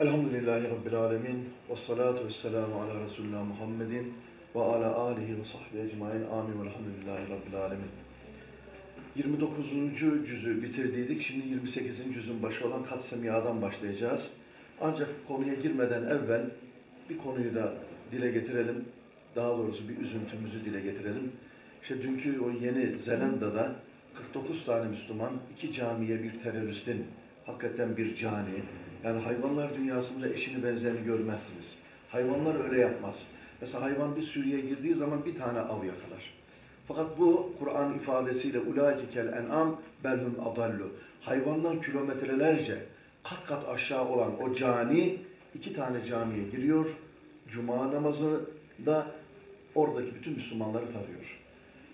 Elhamdülillahi Rabbil Alemin. Ve salatu ve selamu ala Resulullah Muhammedin ve ala alihi ve sahbihi ecmain. Amin. Velhamdülillahi Rabbil Alemin. 29. cüzü bitirdiydik. Şimdi 28. cüzün başı olan Kat Semiya'dan başlayacağız. Ancak konuya girmeden evvel bir konuyu da dile getirelim. Daha doğrusu bir üzüntümüzü dile getirelim. İşte dünkü o Yeni Zelanda'da 49 tane Müslüman, iki camiye bir teröristin, hakikaten bir cani, yani hayvanlar dünyasında eşini benzerini görmezsiniz. Hayvanlar öyle yapmaz. Mesela hayvan bir sürüye girdiği zaman bir tane av yakalar. Fakat bu Kur'an ifadesiyle ulaike kel en'am belhum adallu. Hayvanlar kilometrelerce kat kat aşağı olan o cani iki tane camiye giriyor. Cuma namazında oradaki bütün Müslümanları tarıyor.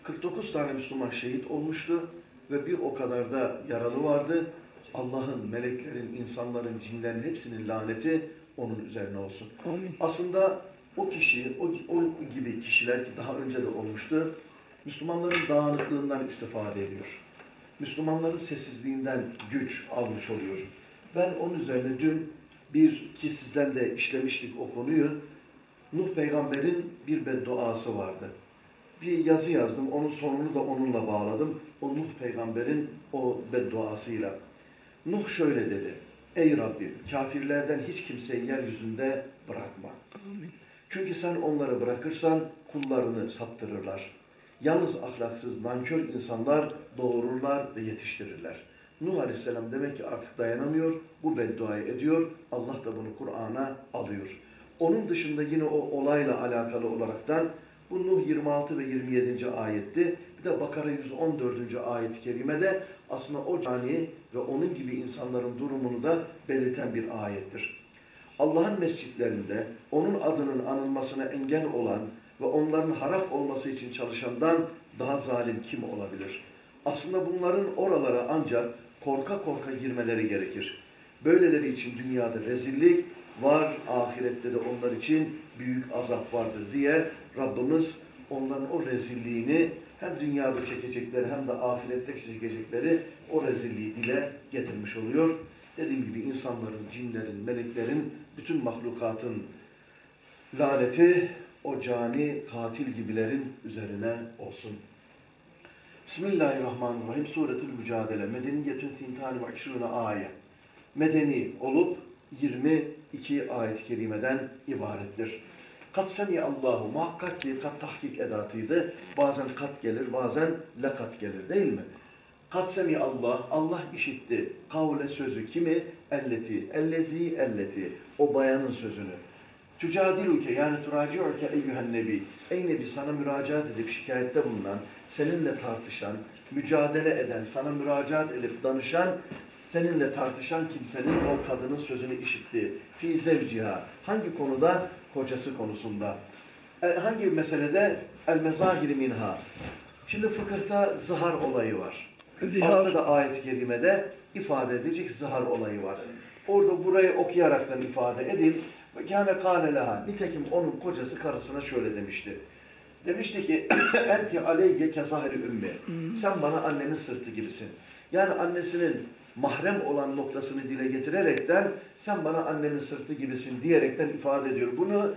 49 tane Müslüman şehit olmuştu ve bir o kadar da yaralı vardı. Allah'ın, meleklerin, insanların, cinlerin hepsinin laneti onun üzerine olsun. Amin. Aslında o kişi, o, o gibi kişiler ki daha önce de olmuştu, Müslümanların dağınıklığından istifade ediyor. Müslümanların sessizliğinden güç almış oluyor. Ben onun üzerine dün bir ki sizden de işlemiştik o konuyu. Nuh peygamberin bir bedduası vardı. Bir yazı yazdım, onun sonunu da onunla bağladım. O Nuh peygamberin o bedduasıyla. Nuh şöyle dedi. Ey Rabbim kafirlerden hiç kimseyi yeryüzünde bırakma. Çünkü sen onları bırakırsan kullarını saptırırlar. Yalnız ahlaksız, nankör insanlar doğururlar ve yetiştirirler. Nuh Aleyhisselam demek ki artık dayanamıyor, bu bedduayı ediyor. Allah da bunu Kur'an'a alıyor. Onun dışında yine o olayla alakalı olaraktan bu Nuh 26 ve 27. ayetti. Bir de Bakara 114. ayet-i kerimede aslında o cani ve onun gibi insanların durumunu da belirten bir ayettir. Allah'ın mescitlerinde onun adının anılmasına engel olan ve onların harap olması için çalışandan daha zalim kim olabilir? Aslında bunların oralara ancak korka korka girmeleri gerekir. Böyleleri için dünyada rezillik var, ahirette de onlar için büyük azap vardır diye Rabbimiz onların o rezilliğini hem dünyada çekecekleri hem de ahirette çekecekleri o rezilliği dile getirmiş oluyor. Dediğim gibi insanların, cinlerin, meleklerin, bütün mahlukatın laneti o cani, katil gibilerin üzerine olsun. Bismillahirrahmanirrahim. Suretül Mücadele. Medeniyetün tintani ve işruna ayet. Medeni olup 22 ayet-i kerimeden ibarettir. Kat semi Allahu muhakkak ki kat tahkik edatıydı. Bazen kat gelir, bazen lekat gelir değil mi? Kat semi Allah, Allah işitti. Kavle sözü kimi? Elleti, ellezi, elleti. O bayanın sözünü. Tücadiluke yani turaciuke eyyühen nebi. Ey nebi sana müracaat edip şikayette bulunan, seninle tartışan, mücadele eden, sana müracaat edip danışan, seninle tartışan kimsenin o kadının sözünü işitti. Fi zevciha. Hangi konuda? Kocası konusunda. E, hangi meselede? El mezahiri minha. Şimdi fıkıhta zihar olayı var. Zihar. Altta da ayet-i kerimede ifade edecek zihar olayı var. Orada burayı okuyaraktan ifade edin. Kâne kâle leha. Nitekim onun kocası karısına şöyle demişti. Demişti ki enti aleyye kezahri ümmi. Sen bana annemin sırtı gibisin. Yani annesinin mahrem olan noktasını dile getirerekten sen bana annemin sırtı gibisin diyerekten ifade ediyor. Bunu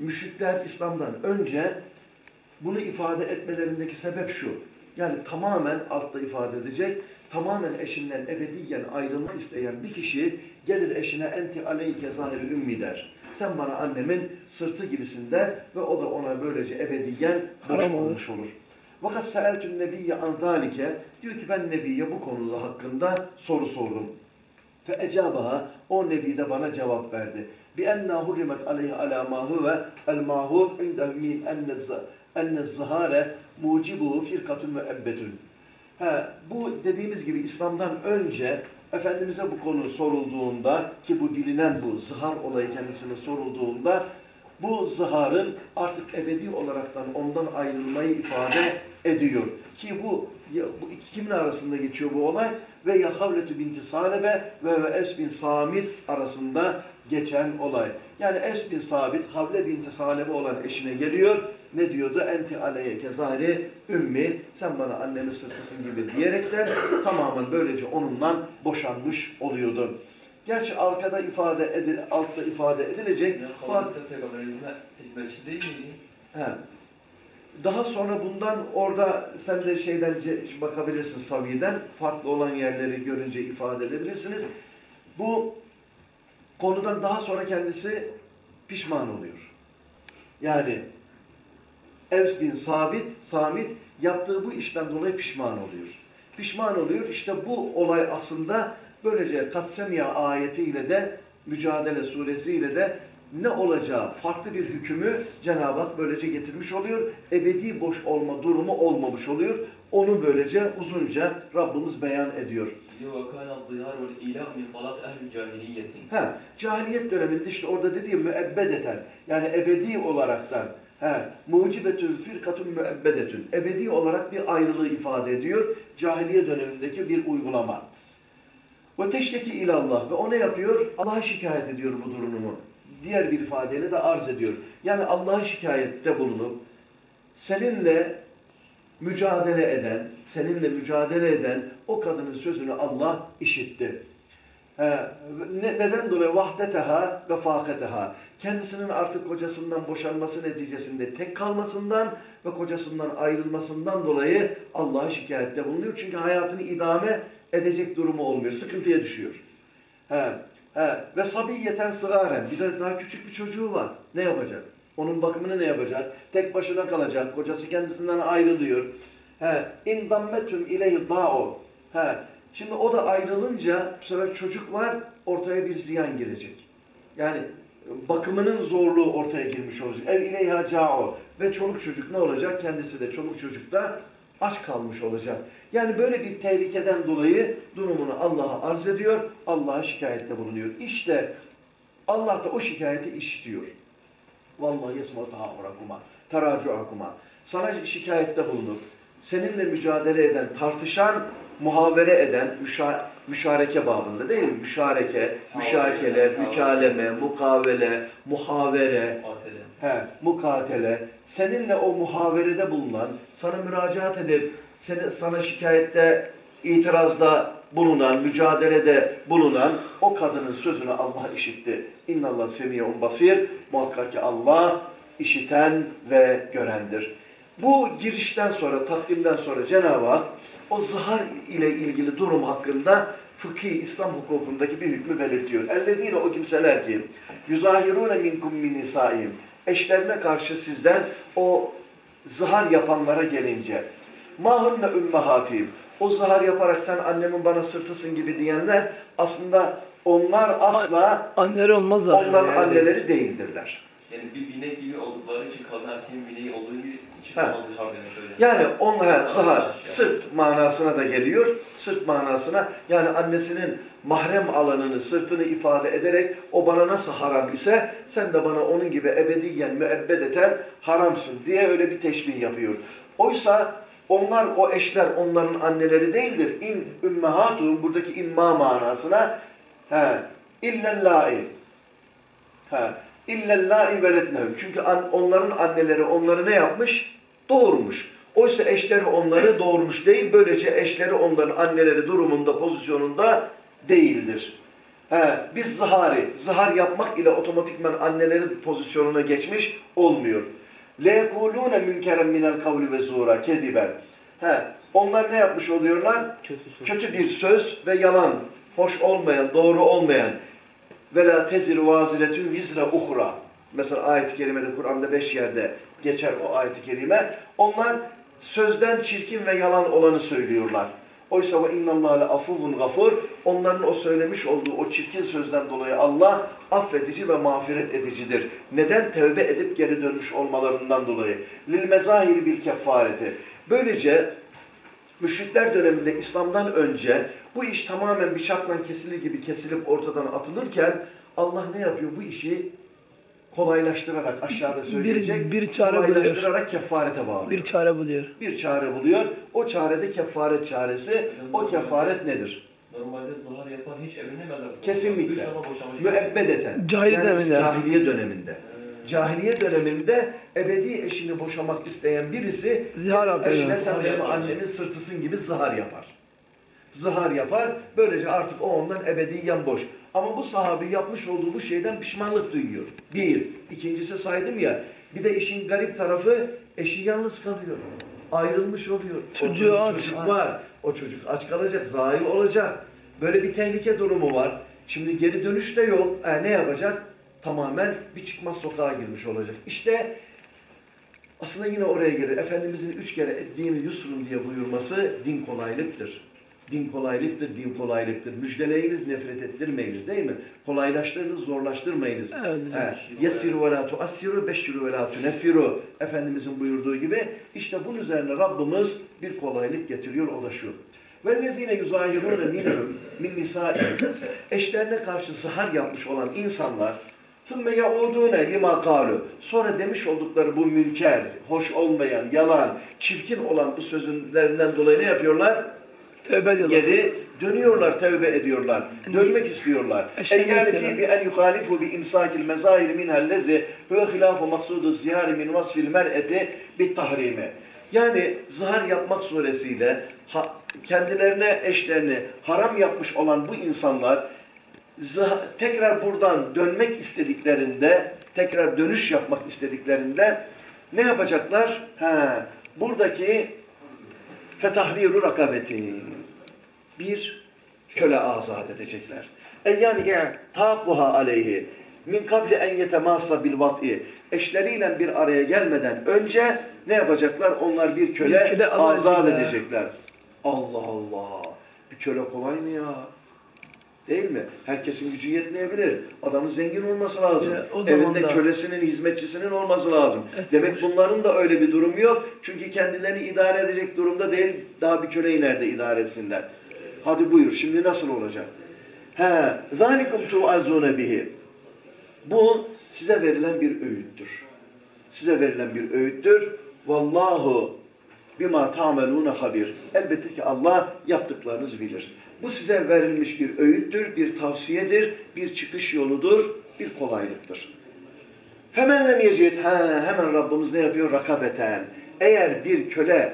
müşrikler İslam'dan önce bunu ifade etmelerindeki sebep şu. Yani tamamen altta ifade edecek, tamamen eşinden ebediyen ayrılmak isteyen bir kişi gelir eşine enti aleyke zahiri ümmi der. Sen bana annemin sırtı gibisin der ve o da ona böylece ebediyen olur. olmuş olur. Vakat seeltün nebiyye an zalike diyor ki ben nebiye bu konuda hakkında soru sordum. Fe ecabaha o nebi de bana cevap verdi. Bi enna hurrimet aleyhi ala ma huve el mahud indehu min enne zahare mucibuhu firkatun müebbetun. Ha, bu dediğimiz gibi İslam'dan önce Efendimiz'e bu konu sorulduğunda ki bu bilinen bu zihar olayı kendisine sorulduğunda bu ziharın artık ebedi olaraktan ondan ayrılmayı ifade ediyor. Ki bu, bu iki kimin arasında geçiyor bu olay? Ve Yahavletü binti Salebe ve, ve Es bin Samit arasında geçen olay. Yani Es bin Sabit, Havle binti Salebe olan eşine geliyor. Ne diyordu? Enti aleyye kezari ümmi, sen bana annemin sırtısın gibi diyerekten tamamen böylece onunla boşanmış oluyordu. Gerçi arkada ifade edil, altta ifade edilecek. Yani Hazreti Peygamberin hizmetçisi değil miydi? He. Daha sonra bundan orada sen de şeyden bakabilirsin Savi'den farklı olan yerleri görünce ifade edebilirsiniz. Bu konudan daha sonra kendisi pişman oluyor. Yani Evs bin Sabit, Samit yaptığı bu işten dolayı pişman oluyor. Pişman oluyor. İşte bu olay aslında Böylece Katsemiya ayetiyle de Mücadele suresiyle de ne olacağı farklı bir hükmü Cenab-ı Hak böylece getirmiş oluyor. Ebedi boş olma durumu olmamış oluyor. Onu böylece uzunca Rabbimiz beyan ediyor. He, cahiliyet döneminde işte orada dediğim müebbedeten yani ebedi olaraktan he, mucibetün firkatun müebbedetün ebedi olarak bir ayrılığı ifade ediyor. Cahiliye dönemindeki bir uygulama. Ve teşteki ilallah ve o ne yapıyor? Allah'a şikayet ediyor bu durumu. Diğer bir ifadeyle de arz ediyor. Yani Allah'a şikayette bulunup seninle mücadele eden, seninle mücadele eden o kadının sözünü Allah işitti. Ee, ne, neden dolayı? Vahdeteha ve faketeha. Kendisinin artık kocasından boşanması neticesinde tek kalmasından ve kocasından ayrılmasından dolayı Allah'a şikayette bulunuyor. Çünkü hayatını idame edecek durumu olmuyor. Sıkıntıya düşüyor. He, he. Ve sabiyeten sığaren. Bir de daha küçük bir çocuğu var. Ne yapacak? Onun bakımını ne yapacak? Tek başına kalacak. Kocası kendisinden ayrılıyor. He, indammetüm ileyhi da'o. He, Şimdi o da ayrılınca bu sefer çocuk var, ortaya bir ziyan girecek. Yani bakımının zorluğu ortaya girmiş olacak. Ev ileyha cao. Ve çoluk çocuk ne olacak? Kendisi de çoluk çocuk da aç kalmış olacak. Yani böyle bir tehlikeden dolayı durumunu Allah'a arz ediyor, Allah'a şikayette bulunuyor. İşte Allah da o şikayeti işitiyor. Vallahi yesma tahavrakuma, teracuakuma. Sana şikayette bulunup, seninle mücadele eden, tartışan, muhavere eden, müşa müşareke babında değil mi? Müşareke, müşakele, mükaleme, mukavele, muhavere. He, mukatele. Seninle o muhaverede bulunan, sana müracaat edip, seni, sana şikayette, itirazda bulunan, mücadelede bulunan o kadının sözünü Allah işitti. İnnallah semiyun basir. Muhakkak ki Allah işiten ve görendir. Bu girişten sonra, takdimden sonra Cenab-ı Hak o zahar ile ilgili durum hakkında fıkhi İslam hukukundaki bir hükmü belirtiyor. Ellezine o kimseler ki yüzahirune minkum min nisaim eşlerine karşı sizden o zahar yapanlara gelince mahunne ümmehatim o zahar yaparak sen annemin bana sırtısın gibi diyenler aslında onlar asla Anneleri olmazlar. onların yani. anneleri değildirler. Yani bir binek gibi oldukları için kadın erkeğin bineği olduğu gibi Ha. Yani onlar zahar sırt manasına da geliyor. Sırt manasına yani annesinin mahrem alanını, sırtını ifade ederek o bana nasıl haram ise sen de bana onun gibi ebediyen müebbedeten haramsın diye öyle bir teşbih yapıyor. Oysa onlar o eşler onların anneleri değildir. İn ümmehatun buradaki imma manasına he illellâi he illellâi veletnehum. Çünkü an, onların anneleri onları ne yapmış? Doğurmuş. Oysa eşleri onları doğurmuş değil. Böylece eşleri onların anneleri durumunda, pozisyonunda değildir. He, biz zahari, zahar yapmak ile otomatikman annelerin pozisyonuna geçmiş olmuyor. لَيَقُولُونَ مُنْكَرًا مِنَ الْقَوْلِ وَزُورًا kediben. He, onlar ne yapmış oluyorlar? Kötü söz. Kötü bir söz ve yalan, hoş olmayan, doğru olmayan. Ve la tezir vaziletün vizre uhra. Mesela ayet-i kerimede Kur'an'da beş yerde geçer o ayet-i kerime. Onlar sözden çirkin ve yalan olanı söylüyorlar. Oysa ve innallâhe afuvun gafur. Onların o söylemiş olduğu o çirkin sözden dolayı Allah affedici ve mağfiret edicidir. Neden? Tevbe edip geri dönmüş olmalarından dolayı. Lil mezahiri bil kefareti. Böylece Müşrikler döneminde İslam'dan önce bu iş tamamen bıçakla kesilir gibi kesilip ortadan atılırken Allah ne yapıyor? Bu işi kolaylaştırarak aşağıda söyleyecek. bir çare buluyor. kolaylaştırarak kefarete bağlıyor. Bir çare buluyor. Bir çare buluyor. O çare de kefaret çaresi. O kefaret nedir? Normalde zahar yapan hiç evlenemez artık. Kesinlikle. Müebbedeten. Cahiliye yani döneminde. Cahiliye döneminde. Cahiliye döneminde ebedi eşini boşamak isteyen birisi Zihar eşine sen benim yapar. annemin sırtısın gibi zihar yapar. Zihar yapar. Böylece artık o ondan ebediyen boş. Ama bu sahabi yapmış olduğu bu şeyden pişmanlık duyuyor. Bir. İkincisi saydım ya. Bir de işin garip tarafı eşi yalnız kalıyor. Ayrılmış oluyor. Çocuğu aç, çocuk var. O çocuk aç kalacak, zayi olacak. Böyle bir tehlike durumu var. Şimdi geri dönüş de yok. E, ne yapacak? Tamamen bir çıkmaz sokağa girmiş olacak. İşte aslında yine oraya gelir. Efendimizin üç kere dini yusrun diye buyurması din kolaylıktır. Din kolaylıktır, din kolaylıktır. Müjdeleyiniz, nefret ettirmeyiniz değil mi? Kolaylaştırınız, zorlaştırmayınız. Evet. He, Yesiru ve la tuassiru, beşşiru ve la tuneffiru. Efendimizin buyurduğu gibi işte bunun üzerine Rabbimiz bir kolaylık getiriyor, o da şu. وَالَّذ۪ينَ يُزَاهِرُونَ مِنْهُمْ مِنْ نِسَائِهِمْ Eşlerine karşı sahar yapmış olan insanlar ثُمَّ يَعُودُونَ لِمَا قَالُوا Sonra demiş oldukları bu mülker, hoş olmayan, yalan, çirkin olan bu sözlerinden dolayı ne yapıyorlar? Tövbe ediyorlar. Geri dönüyorlar, tevbe ediyorlar. Dönmek istiyorlar. Selam. fî bi en yuhâlifu bi imsâkil mezâhir minhellezi huve hilâfu maksudu zihâri min vasfil mer'eti bit tahrimi. Yani zihar yapmak suresiyle ha- kendilerine, eşlerini haram yapmış olan bu insanlar tekrar buradan dönmek istediklerinde, tekrar dönüş yapmak istediklerinde ne yapacaklar? Ha, buradaki fetahriru rakabeti. Bir, köle azat edecekler. E yani taquha aleyhi min kabli en yetemassa bil vat'i. Eşleriyle bir araya gelmeden önce ne yapacaklar? Onlar bir köle, Bir köle azat edecekler. Allah Allah. Bir köle kolay mı ya? Değil mi? Herkesin gücü yetmeyebilir. Adamın zengin olması lazım. Ya, o Evinde da- kölesinin, hizmetçisinin olması lazım. Evet, Demek bunların da öyle bir durumu yok. Çünkü kendilerini idare edecek durumda değil. Daha bir köleyi nerede idare etsinler? Hadi buyur. Şimdi nasıl olacak? He, zalikum tu'azune bihi. Bu size verilen bir öğüttür. Size verilen bir öğüttür. Vallahu bima ta'melune habir. Elbette ki Allah yaptıklarınızı bilir. Bu size verilmiş bir öğüttür, bir tavsiyedir, bir çıkış yoludur, bir kolaylıktır. Femen lem yecid. Ha, hemen Rabbimiz ne yapıyor? Rakabeten. Eğer bir köle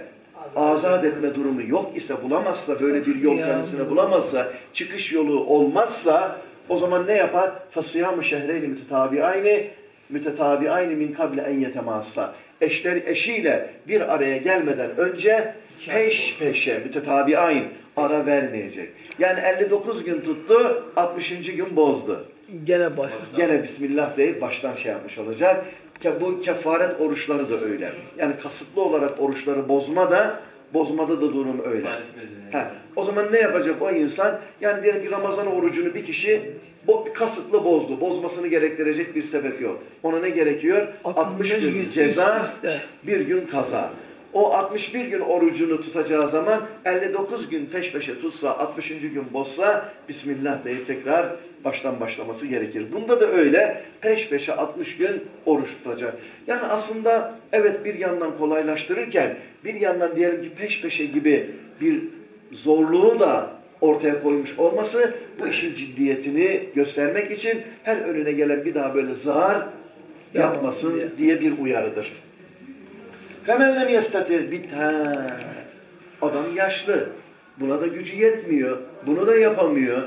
azat etme durumu yok ise bulamazsa böyle bir yol kendisine bulamazsa çıkış yolu olmazsa o zaman ne yapar? Fasıyamu şehreyni mütetabi'ayni mütetabi'ayni min kable en yetemassa. Eşler eşiyle bir araya gelmeden önce peş peşe mütetabi'ayn ara vermeyecek. Yani 59 gün tuttu, 60. gün bozdu. Gene başladı. Gene Bismillah deyip baştan şey yapmış olacak. Bu kefaret oruçları da öyle. Yani kasıtlı olarak oruçları bozma da bozmada da durum öyle. Ha, o zaman ne yapacak o insan? Yani diyelim ki Ramazan orucunu bir kişi bo kasıtlı bozdu. Bozmasını gerektirecek bir sebep yok. Ona ne gerekiyor? 60 65 gün gün ceza, bir gün kaza. O 61 gün orucunu tutacağı zaman 59 gün peş peşe tutsa, 60. gün bozsa Bismillah deyip tekrar baştan başlaması gerekir. Bunda da öyle peş peşe 60 gün oruç tutacak. Yani aslında evet bir yandan kolaylaştırırken bir yandan diyelim ki peş peşe gibi bir zorluğu da ortaya koymuş olması bu işin ciddiyetini göstermek için her önüne gelen bir daha böyle zar yapmasın diye. diye bir uyarıdır. Femen lem yestatir bit ha. Adam yaşlı. Buna da gücü yetmiyor. Bunu da yapamıyor.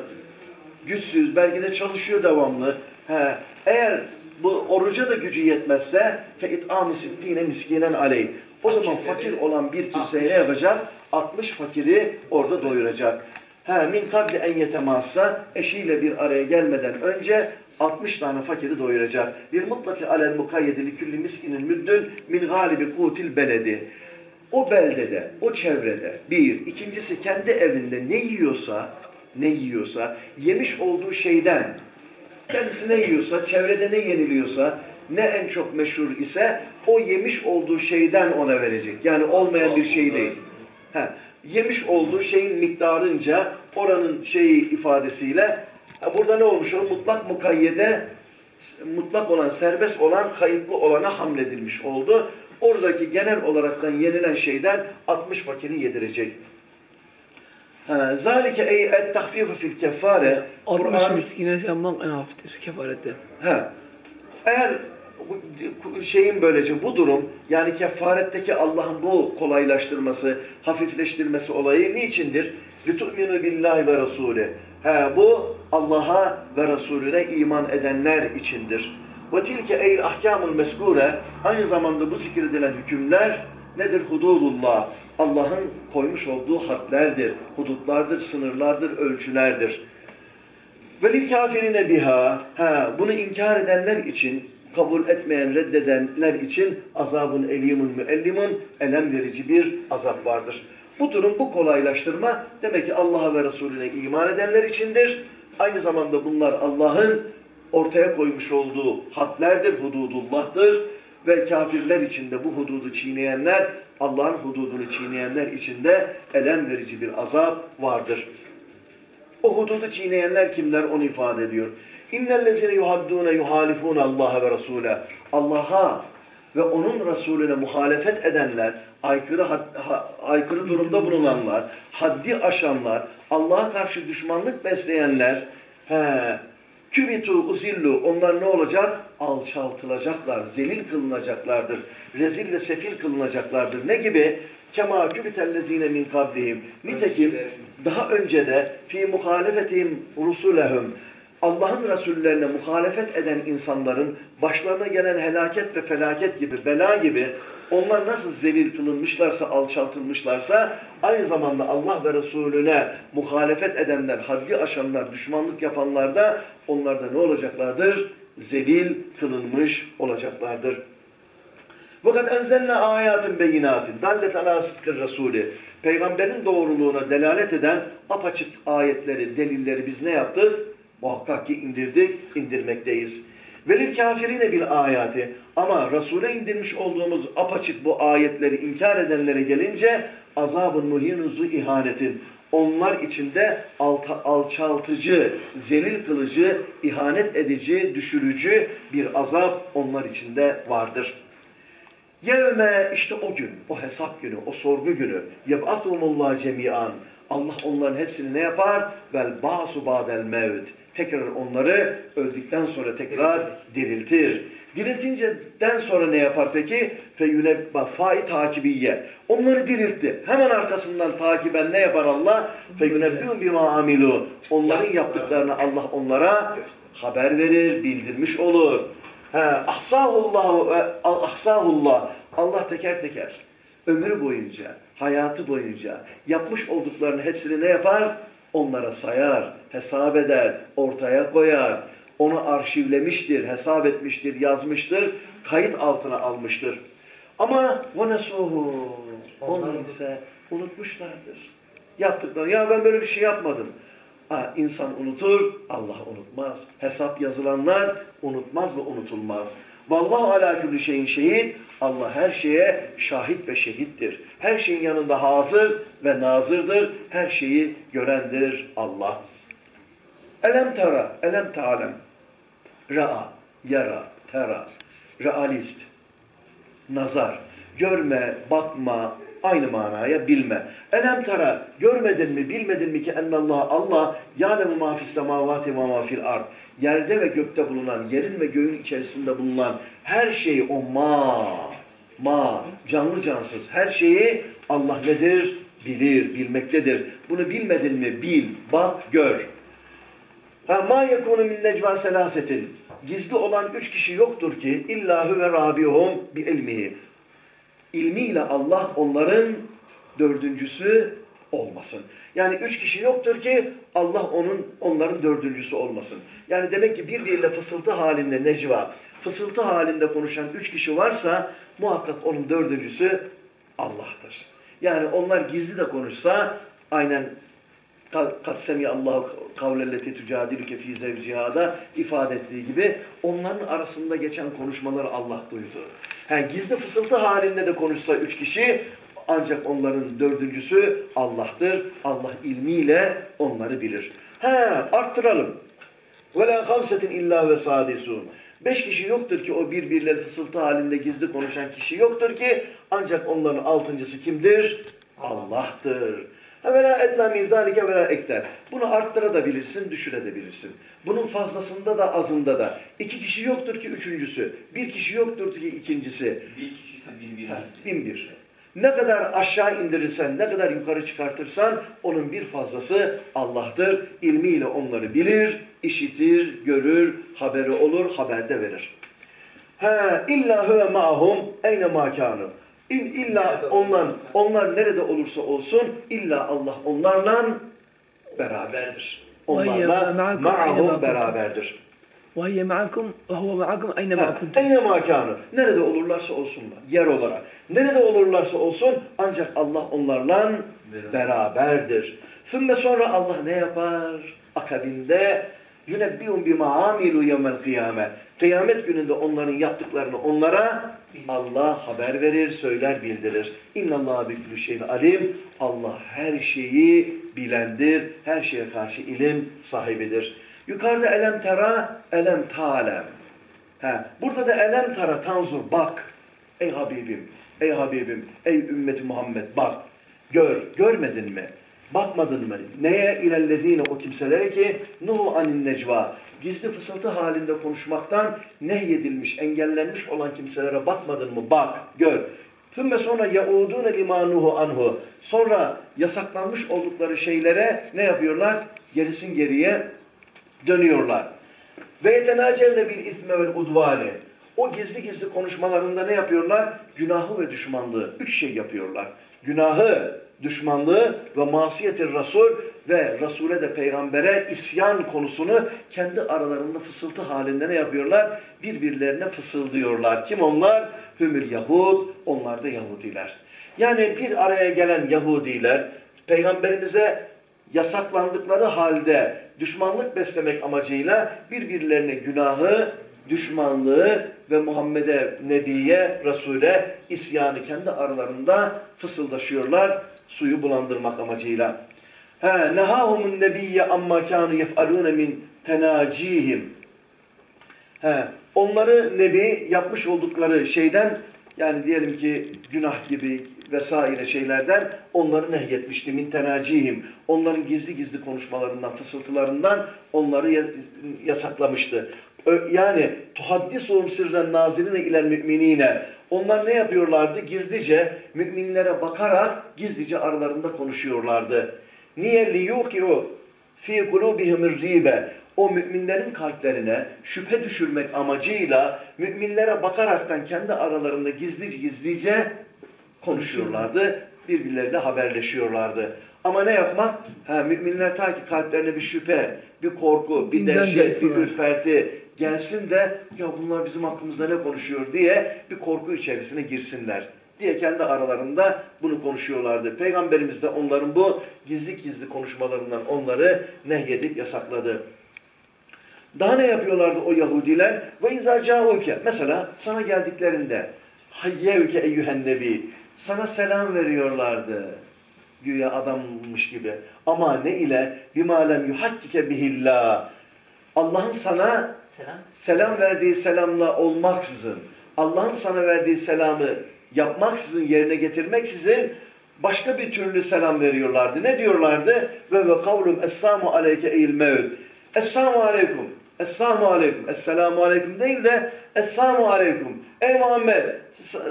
Güçsüz. Belki de çalışıyor devamlı. He. Eğer bu oruca da gücü yetmezse fe it'ami sittine miskinen aleyh. O zaman fakir olan bir kimseye ne yapacak? 60 fakiri orada doyuracak. He, min kabli en yetemazsa eşiyle bir araya gelmeden önce 60 tane fakiri doyuracak. Bir mutlaki alel mukayyedili külli miskinin müddün min galibi kutil beledi. O beldede, o çevrede bir, ikincisi kendi evinde ne yiyorsa, ne yiyorsa, yemiş olduğu şeyden, kendisi ne yiyorsa, çevrede ne yeniliyorsa, ne en çok meşhur ise o yemiş olduğu şeyden ona verecek. Yani olmayan bir şey değil. Ha, yemiş olduğu şeyin miktarınca oranın şeyi ifadesiyle ha, burada ne olmuş olur? Mutlak mukayyede mutlak olan, serbest olan, kayıtlı olana hamledilmiş oldu. Oradaki genel olaraktan yenilen şeyden 60 fakiri yedirecek. Ha, Zalike ey et tahfifu fil keffare 60 Kur'an miskine şey yapmak en hafiftir kefarette. He. Eğer bu- şeyin böylece bu durum yani kefaretteki Allah'ın bu kolaylaştırması, hafifleştirmesi olayı niçindir? لِتُؤْمِنُوا billahi ve Resulü. He, bu Allah'a ve Resulüne iman edenler içindir. Ve tilke eyl ahkamul meskure aynı zamanda bu zikredilen hükümler nedir? Hududullah. Allah'ın koymuş olduğu hadlerdir, hudutlardır, sınırlardır, ölçülerdir. Velil kafirine biha. Ha, bunu inkar edenler için, kabul etmeyen, reddedenler için azabın elimun müellimun, elem verici bir azap vardır. Bu durum, bu kolaylaştırma demek ki Allah'a ve Resulüne iman edenler içindir. Aynı zamanda bunlar Allah'ın ortaya koymuş olduğu hadlerdir, hududullah'tır. Ve kafirler içinde bu hududu çiğneyenler, Allah'ın hududunu çiğneyenler içinde elem verici bir azap vardır. O hududu çiğneyenler kimler onu ifade ediyor. İnnellezine yuhaddune yuhalifune Allah'a ve Resul'e. Allah'a ve onun Resulüne muhalefet edenler, aykırı ha, aykırı durumda bulunanlar, haddi aşanlar, Allah'a karşı düşmanlık besleyenler, he, kübitu uzillu, onlar ne olacak? Alçaltılacaklar, zelil kılınacaklardır, rezil ve sefil kılınacaklardır. Ne gibi? Kema kübitellezine min kablihim. Nitekim daha önce de fi muhalefetihim rusulehum Allah'ın Resullerine muhalefet eden insanların başlarına gelen helaket ve felaket gibi, bela gibi onlar nasıl zelil kılınmışlarsa, alçaltılmışlarsa aynı zamanda Allah ve Resulüne muhalefet edenler, haddi aşanlar, düşmanlık yapanlar da onlar da ne olacaklardır? Zelil kılınmış olacaklardır. Fakat enzelne ayatin beyinatin dallet ala sıdkır Resulü. Peygamberin doğruluğuna delalet eden apaçık ayetleri, delilleri biz ne yaptık? Muhakkak ki indirdik, indirmekteyiz. Velil kafirine bir ayeti ama Resul'e indirmiş olduğumuz apaçık bu ayetleri inkar edenlere gelince azabın muhinuzu ihanetin. Onlar içinde alta, alçaltıcı, zelil kılıcı, ihanet edici, düşürücü bir azap onlar içinde vardır. Yevme işte o gün, o hesap günü, o sorgu günü. Yeb'athumullah cemiyan. Allah onların hepsini ne yapar? Vel ba'su ba'del mevd. Tekrar onları öldükten sonra tekrar diriltir. Diriltinceden sonra ne yapar peki? Feyunebba fai takibiye. Onları diriltti. Hemen arkasından takiben ne yapar Allah? Feyunebbihum bima amilu. Onların yaptıklarını Allah onlara haber verir, bildirmiş olur. He, ahsahullah ve ahsahullah. Allah teker teker ömrü boyunca, hayatı boyunca yapmış olduklarını hepsini ne yapar? Onlara sayar, hesap eder, ortaya koyar. Onu arşivlemiştir, hesap etmiştir, yazmıştır, kayıt altına almıştır. Ama وَنَسُوهُ Onlar ise unutmuşlardır. Yaptıkları, ya ben böyle bir şey yapmadım. Ha, insan unutur, Allah unutmaz. Hesap yazılanlar unutmaz ve unutulmaz. Vallahu ala kulli şeyin şehit. Allah her şeye şahit ve şehittir. Her şeyin yanında hazır ve nazırdır. Her şeyi görendir Allah. Elem tara, elem ta'lem. Ra'a, yara, tera. Realist, nazar, görme, bakma, aynı manaya bilme. Elem tara, görmedin mi, bilmedin mi ki ennallah Allah yâlemu mâ fis semâvâti ve mâ fil ard. Yerde ve gökte bulunan, yerin ve göğün içerisinde bulunan her şeyi o ma, ma, canlı cansız her şeyi Allah nedir? Bilir, bilmektedir. Bunu bilmedin mi? Bil, bak, gör. Ha ma yekunu min necva selasetin. Gizli olan üç kişi yoktur ki illahü ve rabihum bi ilmihi. İlmiyle Allah onların dördüncüsü olmasın. Yani üç kişi yoktur ki Allah onun onların dördüncüsü olmasın. Yani demek ki birbiriyle fısıltı halinde necva, fısıltı halinde konuşan üç kişi varsa muhakkak onun dördüncüsü Allah'tır. Yani onlar gizli de konuşsa aynen kassemi Allah kavlelleti tücadilüke fî zevcihada ifade ettiği gibi onların arasında geçen konuşmaları Allah duydu. Yani gizli fısıltı halinde de konuşsa üç kişi ancak onların dördüncüsü Allah'tır. Allah ilmiyle onları bilir. He arttıralım. وَلَا خَمْسَةٍ illa ve sadisun. Beş kişi yoktur ki o birbirleri fısıltı halinde gizli konuşan kişi yoktur ki ancak onların altıncısı kimdir? Allah'tır. Evvela etna min zalike vela ekter. Bunu arttırabilirsin, düşürebilirsin. Bunun fazlasında da azında da. İki kişi yoktur ki üçüncüsü. Bir kişi yoktur ki ikincisi. Bir kişi ise bin Ha, birincisi. bin bir. Ne kadar aşağı indirirsen, ne kadar yukarı çıkartırsan onun bir fazlası Allah'tır. İlmiyle onları bilir, işitir, görür, haberi olur, haberde verir. He, illa huve ma'hum eyne makanu. İlla onlar, onlar nerede olursa olsun illa Allah onlarla beraberdir. Onlarla ma'hum beraberdir. وَهِيَ مَعَكُمْ وَهُوَ مَعَكُمْ اَيْنَمَا Ha, كُنْتُمْ Eyne makanı. Nerede olurlarsa olsunlar. Yer olarak. Nerede olurlarsa olsun ancak Allah onlarla beraberdir. Sümme sonra Allah ne yapar? Akabinde yunebbihum bima amilu yevmel kıyame. Kıyamet gününde onların yaptıklarını onlara Allah haber verir, söyler, bildirir. İnnallâhe bikülü şeyin alim. Allah her şeyi bilendir, her şeye karşı ilim sahibidir. Yukarıda elem tera, elem talem. He, burada da elem tara tanzur bak. Ey Habibim, ey Habibim, ey ümmeti Muhammed bak. Gör, görmedin mi? Bakmadın mı? Neye ilellezine o kimselere ki nuhu anin necva. Gizli fısıltı halinde konuşmaktan nehyedilmiş, engellenmiş olan kimselere bakmadın mı? Bak, gör. Thümme sonra yaudune limanuhu anhu. Sonra yasaklanmış oldukları şeylere ne yapıyorlar? Gerisin geriye dönüyorlar. Ve yetenacevne bil isme vel udvane. O gizli gizli konuşmalarında ne yapıyorlar? Günahı ve düşmanlığı. Üç şey yapıyorlar. Günahı, düşmanlığı ve masiyetir Resul ve Resul'e de peygambere isyan konusunu kendi aralarında fısıltı halinde ne yapıyorlar? Birbirlerine fısıldıyorlar. Kim onlar? Hümül Yahud, onlar da Yahudiler. Yani bir araya gelen Yahudiler peygamberimize yasaklandıkları halde düşmanlık beslemek amacıyla birbirlerine günahı, düşmanlığı ve Muhammed'e, Nebi'ye, Resul'e isyanı kendi aralarında fısıldaşıyorlar suyu bulandırmak amacıyla. He, nehahumun nebiyye amma kanu yef'alune min tenacihim. Onları Nebi yapmış oldukları şeyden yani diyelim ki günah gibi vesaire şeylerden onları nehyetmişti. Min tenacihim. Onların gizli gizli konuşmalarından, fısıltılarından onları yasaklamıştı. Yani tuhaddisuhum sirren nazirine ilen müminine. Onlar ne yapıyorlardı? Gizlice müminlere bakarak gizlice aralarında konuşuyorlardı. Niye liyukiru fi kulubihimir ribe. O müminlerin kalplerine şüphe düşürmek amacıyla müminlere bakaraktan kendi aralarında gizlice gizlice konuşuyorlardı. Birbirleriyle haberleşiyorlardı. Ama ne yapmak? Ha, müminler ta ki kalplerine bir şüphe, bir korku, bir Dinden dehşet, bir ürperti gelsin de ya bunlar bizim hakkımızda ne konuşuyor diye bir korku içerisine girsinler diye kendi aralarında bunu konuşuyorlardı. Peygamberimiz de onların bu gizli gizli konuşmalarından onları nehyedip yasakladı. Daha ne yapıyorlardı o Yahudiler? Ve izâ. Mesela sana geldiklerinde hayyevke eyyühen nebi. Sana selam veriyorlardı. Güya adammış gibi. Ama ne ile? Bimâ lem yuhakkike bihillâh. Allah'ın sana Selam. selam verdiği selamla olmaksızın, Allah'ın sana verdiği selamı yapmaksızın, yerine getirmeksizin başka bir türlü selam veriyorlardı. Ne diyorlardı? Ve ve kavlum esselamu aleyke eyyil mevd. Esselamu aleyküm. Esselamu aleyküm. Esselamu aleyküm değil de Esselamu aleyküm. Ey Muhammed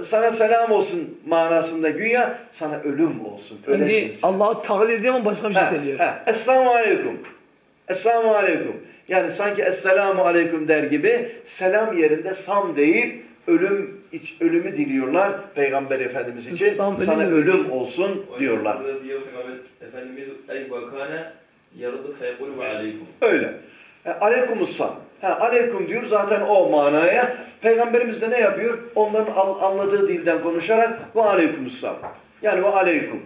sana selam olsun manasında güya sana ölüm olsun. Sen. Allah'ı taklit ediyor ama başka bir şey söylüyor. Esselamu aleyküm. Esselamu aleyküm. Yani sanki Esselamu aleyküm der gibi selam yerinde sam deyip ölüm iç, ölümü diliyorlar Peygamber Efendimiz için. Sam Sana ölümü- ölüm olsun diyorlar. Diyor Peygamber Efendimiz ey vakane yarıdı feyekulu ve aleyküm. Öyle. E, Aleykümselam. Ha, aleyküm diyor zaten o manaya. Peygamberimiz de ne yapıyor? Onların anladığı dilden konuşarak ve aleykümselam. Yani ve aleyküm.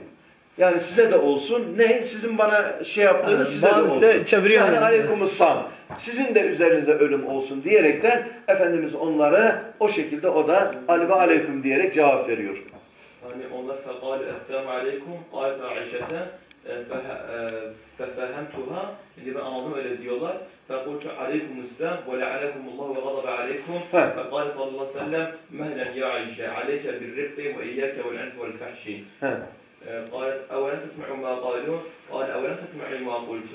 Yani size de olsun. Ne? Sizin bana şey yaptığınız Ha, size de olsun. çeviriyor Yani yani. aleykümselam. Sizin de üzerinizde ölüm olsun diyerekten Efendimiz onlara o şekilde o da al ve aleyküm diyerek cevap veriyor. Yani onlar fekal esselamu aleyküm kâlet Aişete آه، ففهمتها. اللي بقى موضوع إلى الديولار فقلت عليكم السلام ولعلكم الله وغضب عليكم. فقال صلى الله عليه وسلم مهلا يا عائشة عليك بالرفق وإياك والعنف والفحش. آه، قالت أولم تسمعوا ما قالوا؟ قال أولم تسمعوا ما قلت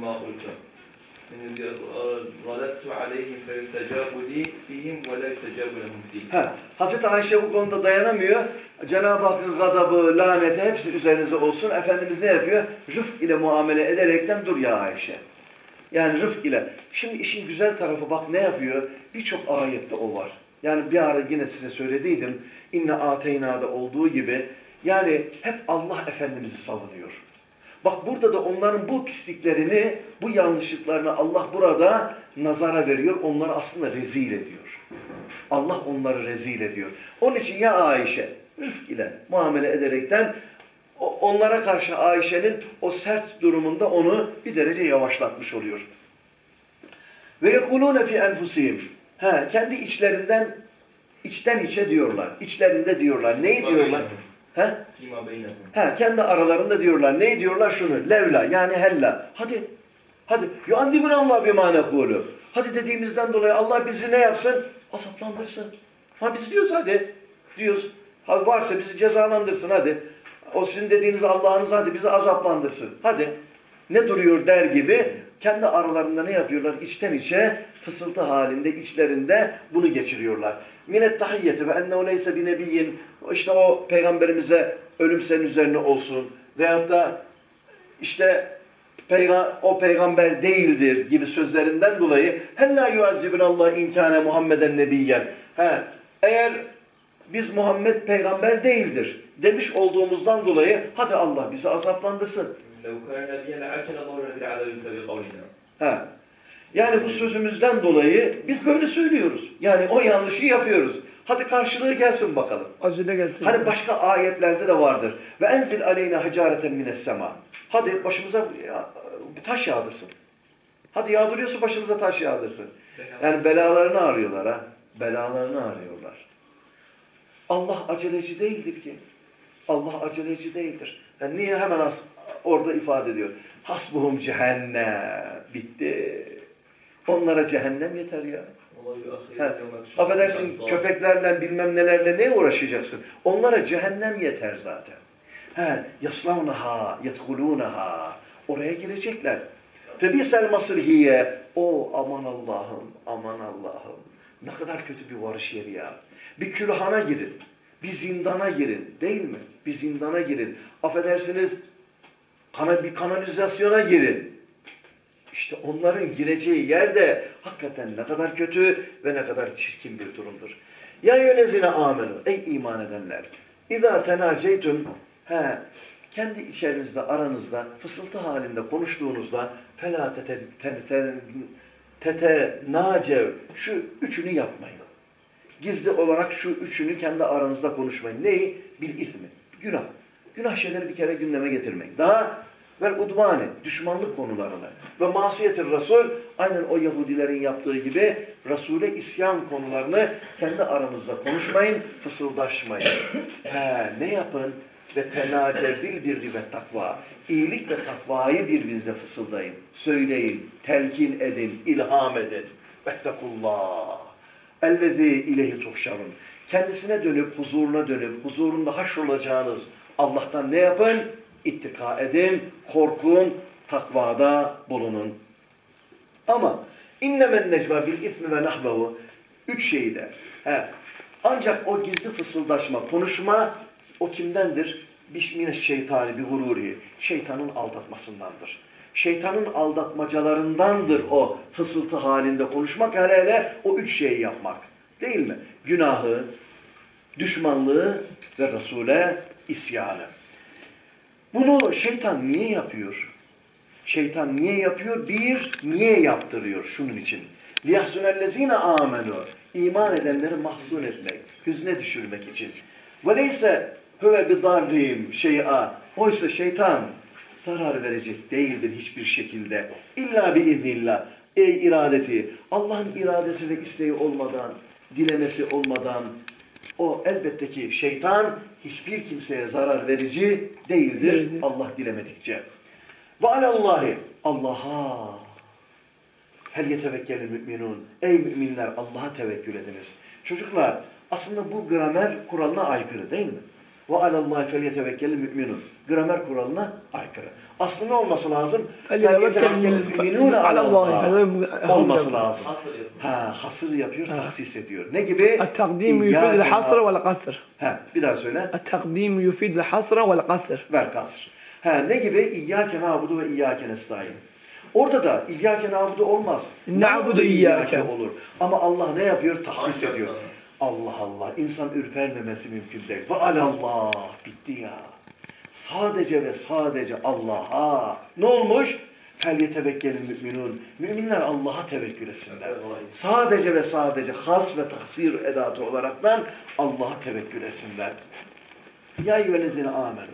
ما قلت radettu عليهم fe لي فيهم ولا ve لهم yustecabu lehum fihim. Ha, Hazreti Ayşe bu konuda dayanamıyor. Cenab-ı Hakk'ın gadabı, laneti hepsi üzerinize olsun. Efendimiz ne yapıyor? Rıfk ile muamele ederekten dur ya Ayşe. Yani rıfk ile. Şimdi işin güzel tarafı bak ne yapıyor? Birçok ayette o var. Yani bir ara yine size söylediydim. İnne ateyna'da olduğu gibi. Yani hep Allah Efendimiz'i savunuyor. Bak burada da onların bu pisliklerini, bu yanlışlıklarını Allah burada nazara veriyor. Onları aslında rezil ediyor. Allah onları rezil ediyor. Onun için ya Ayşe rıfk ile muamele ederekten onlara karşı Ayşe'nin o sert durumunda onu bir derece yavaşlatmış oluyor. Ve yekulûne fî enfusihim. Ha, kendi içlerinden içten içe diyorlar. İçlerinde diyorlar. Neyi diyorlar? Ha? ha, kendi aralarında diyorlar. Ne diyorlar şunu? Levla yani hella. Hadi. Hadi. Yuandibun Allah bir manekulu. Hadi dediğimizden dolayı Allah bizi ne yapsın? Asaplandırsın. Ha biz diyoruz hadi. Diyoruz. Ha varsa bizi cezalandırsın hadi. O sizin dediğiniz Allah'ınız hadi bizi azaplandırsın. Hadi. Ne duruyor der gibi kendi aralarında ne yapıyorlar? İçten içe fısıltı halinde içlerinde bunu geçiriyorlar. Minet tahiyyeti ve ennehu leyse bi nebiyyin işte o peygamberimize ölüm senin üzerine olsun veyahut da işte o peygamber değildir gibi sözlerinden dolayı hella yuazzibun Allah inkâne Muhammeden nebiyyen. He, eğer biz Muhammed peygamber değildir demiş olduğumuzdan dolayı hadi Allah bizi azaplandırsın. Ha. Yani bu sözümüzden dolayı biz böyle söylüyoruz. Yani o yanlışı yapıyoruz. Hadi karşılığı gelsin bakalım. Acele gelsin. Hani başka ayetlerde de vardır. Ve enzil aleyne hacareten mines sema. Hadi başımıza taş yağdırsın. Hadi yağdırıyorsun başımıza taş yağdırsın. Yani belalarını arıyorlar ha. Belalarını arıyorlar. Allah aceleci değildir ki. Allah aceleci değildir. Yani niye hemen orada ifade ediyor? Hasbuhum cehennem. Bitti. Onlara cehennem yeter ya. Ha, affedersin köpeklerle bilmem nelerle ne uğraşacaksın? Onlara cehennem yeter zaten. He, yaslavnaha, yedhulunaha. Oraya girecekler. Febisel masrihiye. O aman Allah'ım, aman Allah'ım. Ne kadar kötü bir varış yeri ya. Bir külhana girin. Bir zindana girin. Değil mi? Bir zindana girin. Affedersiniz bir kanalizasyona girin. İşte onların gireceği yer de hakikaten ne kadar kötü ve ne kadar çirkin bir durumdur. Ya yönezine amenu. Ey iman edenler. İza tenaceytüm. He, kendi içerinizde aranızda fısıltı halinde konuştuğunuzda tete, tete, tete, tete nacev. Şu üçünü yapmayın. Gizli olarak şu üçünü kendi aranızda konuşmayın. Neyi? Bil ismi. Günah. Günah şeyleri bir kere gündeme getirmeyin. Daha ver udvane, düşmanlık konularını ve masiyetir Resul, aynen o Yahudilerin yaptığı gibi Resul'e isyan konularını kendi aranızda konuşmayın, fısıldaşmayın. He, ne yapın? Ve tenace bil ve takva. İyilik ve takvayı birbirinize fısıldayın, söyleyin, telkin edin, ilham edin. Vettekullah. Ellezî ileyhi tuhşarun. Kendisine dönüp, huzuruna dönüp, huzurunda haşrolacağınız Allah'tan ne yapın? İttika edin, korkun, takvada bulunun. Ama innemen necva bil ismi ve nahvehu üç şeyde. He. Ancak o gizli fısıldaşma, konuşma o kimdendir? Bişmine şeytani bir gururi. Şeytanın aldatmasındandır Şeytanın aldatmacalarındandır o fısıltı halinde konuşmak. Hele hele o üç şeyi yapmak. Değil mi? Günahı, düşmanlığı ve Resul'e isyanı. Bunu şeytan niye yapıyor? Şeytan niye yapıyor? Bir, niye yaptırıyor şunun için? لِيَحْسُنَ amenu İman edenleri mahzun etmek, hüzne düşürmek için. وَلَيْسَ هُوَ بِضَارِّهِمْ şey'a. Oysa şeytan zarar verecek değildir hiçbir şekilde. İlla biiznillah. Ey iradeti, Allah'ın iradesi ve isteği olmadan, dilemesi olmadan, o elbette ki şeytan hiçbir kimseye zarar verici değildir Değildir. Allah dilemedikçe. Ve alallahi Allah'a fel yetevekkelil müminun. Ey müminler Allah'a tevekkül ediniz. Çocuklar aslında bu gramer kuralına aykırı değil mi? Ve alallahi felyetevekkelil müminun. Gramer kuralına aykırı. Aslında olması lazım. Felyetevekkelil alallah olması lazım. Ha, hasır yapıyor, tahsis ediyor. Ne gibi? Et-takdim yufidil hasra vel kasr. Ha, bir daha söyle. Et-takdim yufidil hasra vel kasr. Ver kasr. Ha, ne gibi? İyyâke nâbudu ve iyyâke nestaîn. Orada da İyyâke nâbudu olmaz. Nâbudu İyyâke olur. Ama Allah ne yapıyor? Tahsis ediyor. Allah Allah. İnsan ürpermemesi mümkün değil. Ve alallah. Bitti ya. Sadece ve sadece Allah'a. Ne olmuş? Yetevekkelin müminun. Müminler Allah'a tevekkül etsinler. Sadece ve sadece has ve tahsir edatı olaraktan Allah'a tevekkül etsinler. Ya eyyühellezine amenu.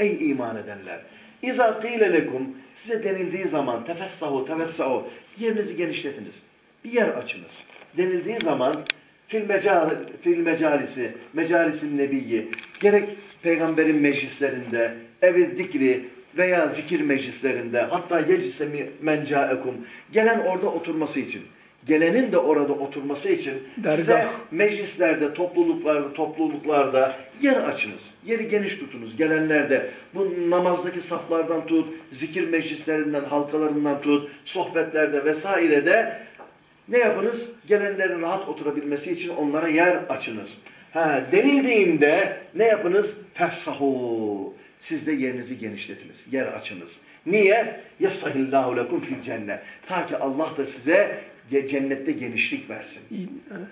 Ey iman edenler. İza lekum. Size denildiği zaman tefessahu tefessahu. Yerinizi genişletiniz. Bir yer açınız. Denildiği zaman fil, mecal, fil mecalisi, mecalisin nebiyyi. Gerek peygamberin meclislerinde, evi zikri veya zikir meclislerinde hatta yecise men caekum. Gelen orada oturması için. Gelenin de orada oturması için Dergah. size meclislerde, topluluklarda, topluluklarda yer açınız. Yeri geniş tutunuz. Gelenlerde bu namazdaki saflardan tut, zikir meclislerinden, halkalarından tut, sohbetlerde vesairede ne yapınız? Gelenlerin rahat oturabilmesi için onlara yer açınız. Ha, denildiğinde ne yapınız? Fefsahu. Siz de yerinizi genişletiniz. Yer açınız. Niye? Yefsahillahu lekum fil cennet. Ta ki Allah da size ce- cennette genişlik versin.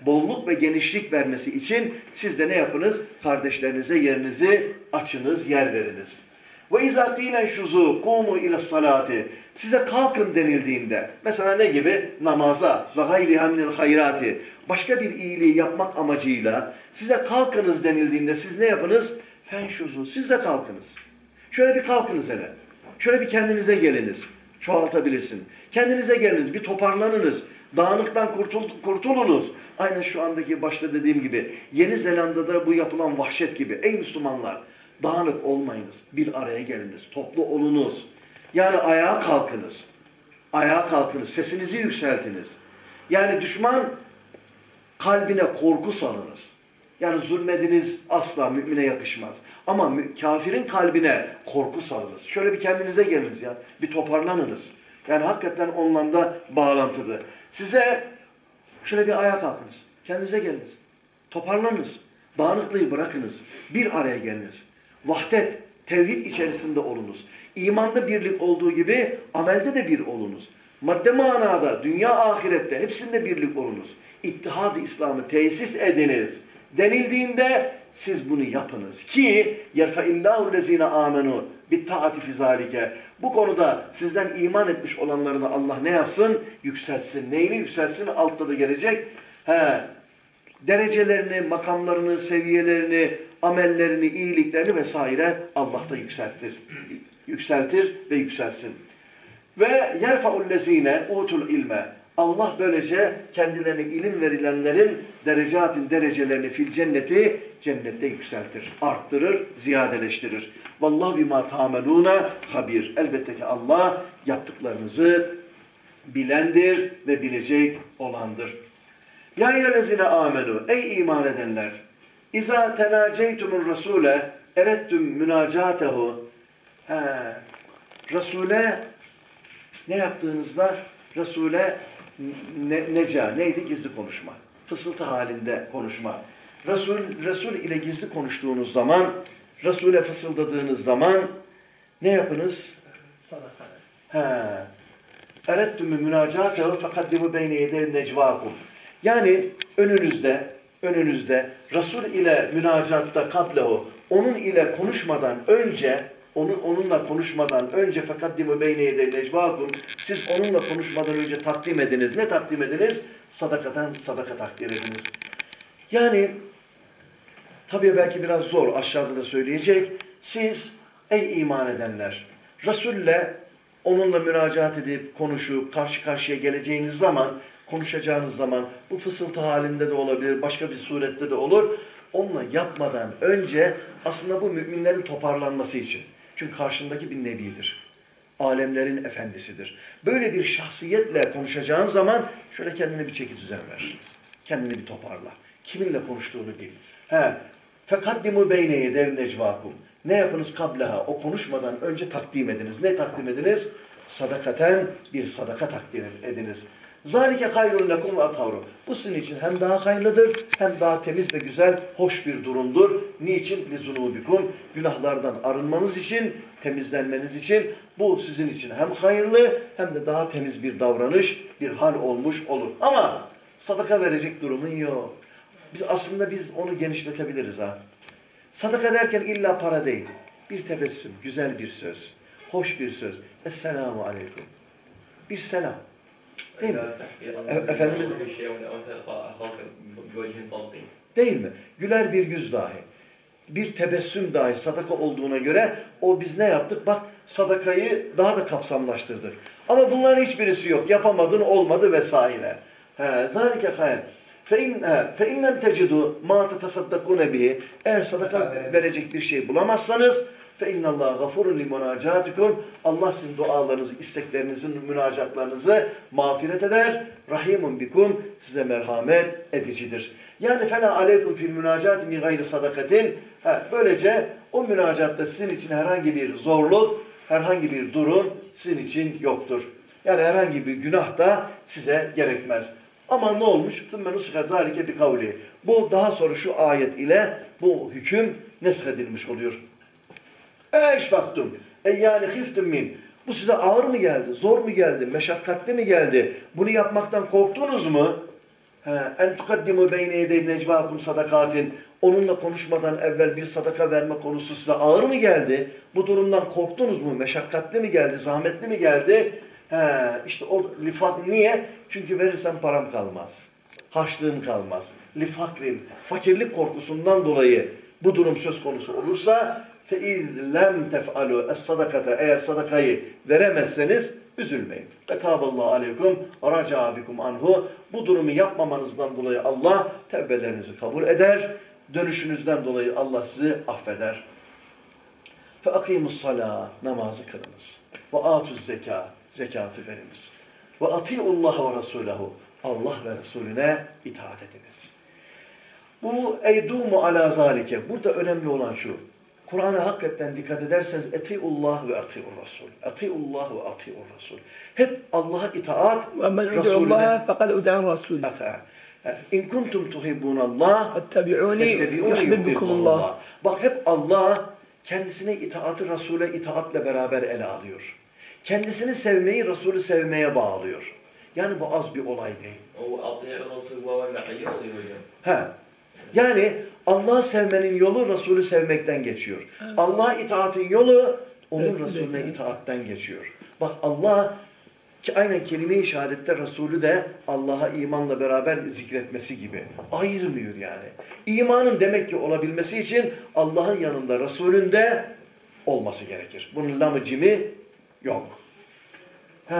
Bolluk ve genişlik vermesi için siz de ne yapınız? Kardeşlerinize yerinizi açınız, yer veriniz. Ve izâ kîlen şuzu kumu ile salati. Size kalkın denildiğinde, mesela ne gibi? Namaza ve gayriha minel hayrati. Başka bir iyiliği yapmak amacıyla size kalkınız denildiğinde siz ne yapınız? Fen şuzu. Siz de kalkınız. Şöyle bir kalkınız hele. Şöyle bir kendinize geliniz. Çoğaltabilirsin. Kendinize geliniz. Bir toparlanınız. Dağınıktan kurtul, kurtulunuz. Aynen şu andaki başta dediğim gibi. Yeni Zelanda'da bu yapılan vahşet gibi. Ey Müslümanlar dağınık olmayınız. Bir araya geliniz. Toplu olunuz. Yani ayağa kalkınız. Ayağa kalkınız. Sesinizi yükseltiniz. Yani düşman kalbine korku salınız. Yani zulmediniz asla mümine yakışmaz. Ama kafirin kalbine korku salınız. Şöyle bir kendinize geliniz ya. Bir toparlanınız. Yani hakikaten onunla da bağlantılı. Size şöyle bir ayağa kalkınız. Kendinize geliniz. Toparlanınız. Dağınıklığı bırakınız. Bir araya geliniz. Vahdet, tevhid içerisinde olunuz. İmanda birlik olduğu gibi amelde de bir olunuz. Madde manada, dünya ahirette hepsinde birlik olunuz. İttihad-ı İslam'ı tesis ediniz. Denildiğinde siz bunu yapınız ki yerfeillahu lezine amenu bittaati fizalike. Bu konuda sizden iman etmiş olanlarını Allah ne yapsın? Yükseltsin. Neyini yükseltsin? Altta da gelecek. He, derecelerini, makamlarını, seviyelerini, amellerini, iyiliklerini vesaire Allah da yükseltir. Yükseltir ve yükselsin. Ve yerfa'ullezine utul ilme. Allah böylece kendilerine ilim verilenlerin derecatin derecelerini fil cenneti cennette yükseltir, arttırır, ziyadeleştirir. Vallahu bima tameluna habir. Elbette ki Allah yaptıklarınızı bilendir ve bilecek olandır. Ya eyyühellezine amenu ey iman edenler İza tenaceytumur rasule erettüm münacatehu He, Resul'e ne yaptığınızda Resul'e ne, neca neydi gizli konuşma fısıltı halinde konuşma Resul, Resul ile gizli konuştuğunuz zaman Resul'e fısıldadığınız zaman ne yapınız? He. Erettümü münacatehu fekaddimu beyne yedey necvakum. Yani önünüzde, önünüzde Resul ile münacatta kablehu, onun ile konuşmadan önce, onun, onunla konuşmadan önce fekaddimu beyne yedey necvakum, siz onunla konuşmadan önce takdim ediniz. Ne takdim ediniz? Sadakaten sadaka takdir ediniz. Yani tabii belki biraz zor aşağıda da söyleyecek. Siz ey iman edenler Resul'le onunla müracaat edip konuşup karşı karşıya geleceğiniz zaman konuşacağınız zaman bu fısıltı halinde de olabilir, başka bir surette de olur. Onunla yapmadan önce aslında bu müminlerin toparlanması için. Çünkü karşındaki bir nebidir. Alemlerin efendisidir. Böyle bir şahsiyetle konuşacağın zaman şöyle kendine bir çeki düzen ver. Kendini bir toparla. Kiminle konuştuğunu bil. He. Fekaddimu beyne yeder necvakum. Ne yapınız kableha? O konuşmadan önce takdim ediniz. Ne takdim ediniz? Sadakaten bir sadaka takdim ediniz. Zalike hayrun lekum ve atavru. Bu sizin için hem daha hayırlıdır, hem daha temiz ve güzel, hoş bir durumdur. Niçin? Lizunubikum. Günahlardan arınmanız için, temizlenmeniz için bu sizin için hem hayırlı hem de daha temiz bir davranış, bir hal olmuş olur. Ama sadaka verecek durumun yok. Biz aslında biz onu genişletebiliriz ha. Sadaka derken illa para değil. Bir tebessüm, güzel bir söz, hoş bir söz. Esselamu aleyküm. Bir selam. Değil mi? E- Efendimiz- Değil mi? Güler bir yüz dahi. Bir tebessüm dahi sadaka olduğuna göre o biz ne yaptık? Bak sadakayı daha da kapsamlaştırdık. Ama bunların hiçbirisi yok. Yapamadın, olmadı vesaire. ذَٰلِكَ خَيْرٌ فَاِنْ لَمْ تَجِدُوا مَا تَتَصَدَّقُونَ بِهِ Eğer sadaka verecek bir şey bulamazsanız فَاِنَّ اللّٰهَ غَفُرٌ لِمُنَاجَاتِكُمْ Allah sizin dualarınızı, isteklerinizi, münacatlarınızı mağfiret eder. Rahimun bikum size merhamet edicidir. Yani fela aleykum fil münacat min gayri sadakatin. Ha, böylece o münacatta sizin için herhangi bir zorluk, herhangi bir durum sizin için yoktur. Yani herhangi bir günah da size gerekmez. Ama ne olmuş? ثُمَّ نُسْخَ ذَٰلِكَ بِقَوْلِ Bu daha sonra şu ayet ile bu hüküm neshedilmiş oluyor. Eşfaktum. E yani hiftum min. Bu size ağır mı geldi? Zor mu geldi? Meşakkatli mi geldi? Bunu yapmaktan korktunuz mu? En tukaddimu beyne yedey necvakum sadakatin. Onunla konuşmadan evvel bir sadaka verme konusu size ağır mı geldi? Bu durumdan korktunuz mu? Meşakkatli mi geldi? Zahmetli mi geldi? He, işte o lifak niye? Çünkü verirsem param kalmaz. Harçlığım kalmaz. Lifakrin. Fakirlik korkusundan dolayı bu durum söz konusu olursa فَاِذْ lem tef'alû es-sadakata Eğer sadakayı veremezseniz üzülmeyin. Etâballâhu aleykum raca bikum anhu. Bu durumu yapmamanızdan dolayı Allah tevbelerinizi kabul eder. Dönüşünüzden dolayı Allah sizi affeder. فَاَقِيمُ الصَّلَاةِ Namazı kılınız. وَاَتُ zeka Zekatı veriniz. وَاَطِيعُ اللّٰهَ وَرَسُولَهُ Allah ve Resulüne itaat ediniz. Bu eydumu ala zalike. Burada önemli olan şu. Kur'an'a hakikaten dikkat ederseniz etiullah ve atiur rasul. Etiullah ve atiur rasul. Hep Allah'a itaat Resulüne. fakat udan rasul. İn kuntum tuhibbunallah fettebi'uni yuhibbukumullah. Bak hep Allah kendisine itaatı Resul'e itaatle beraber ele alıyor. Kendisini sevmeyi Resul'ü sevmeye bağlıyor. Yani bu az bir olay değil. O atıyor Resul baba oluyor hocam. Yani Allah'ı sevmenin yolu Resulü sevmekten geçiyor. Allah'a itaatin yolu onun Resulü Resulüne itaat. itaatten geçiyor. Bak Allah ki aynen kelime-i şehadette Resulü de Allah'a imanla beraber zikretmesi gibi. Ayırmıyor yani. İmanın demek ki olabilmesi için Allah'ın yanında Resulün de olması gerekir. Bunun lamı cimi yok. He.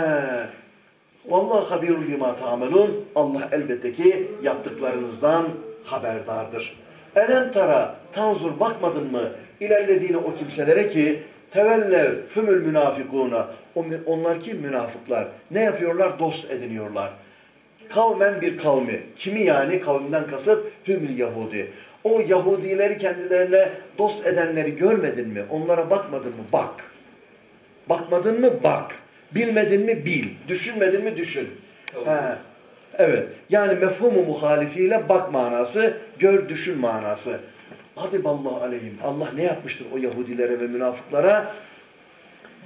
Vallahi habirun bima ta'melun. Allah elbette ki yaptıklarınızdan haberdardır. Elem tara tanzur bakmadın mı ilerlediğine o kimselere ki tevellev hümül münafikuna onlar kim münafıklar? Ne yapıyorlar? Dost ediniyorlar. Kavmen bir kavmi. Kimi yani? Kavimden kasıt hümül Yahudi. O Yahudileri kendilerine dost edenleri görmedin mi? Onlara bakmadın mı? Bak. Bakmadın mı? Bak. Bilmedin mi? Bil. Düşünmedin mi? Düşün. He. Evet. Yani mefhumu muhalifiyle bak manası, gör düşün manası. Adiballahu aleyhim. Allah ne yapmıştır o Yahudilere ve münafıklara?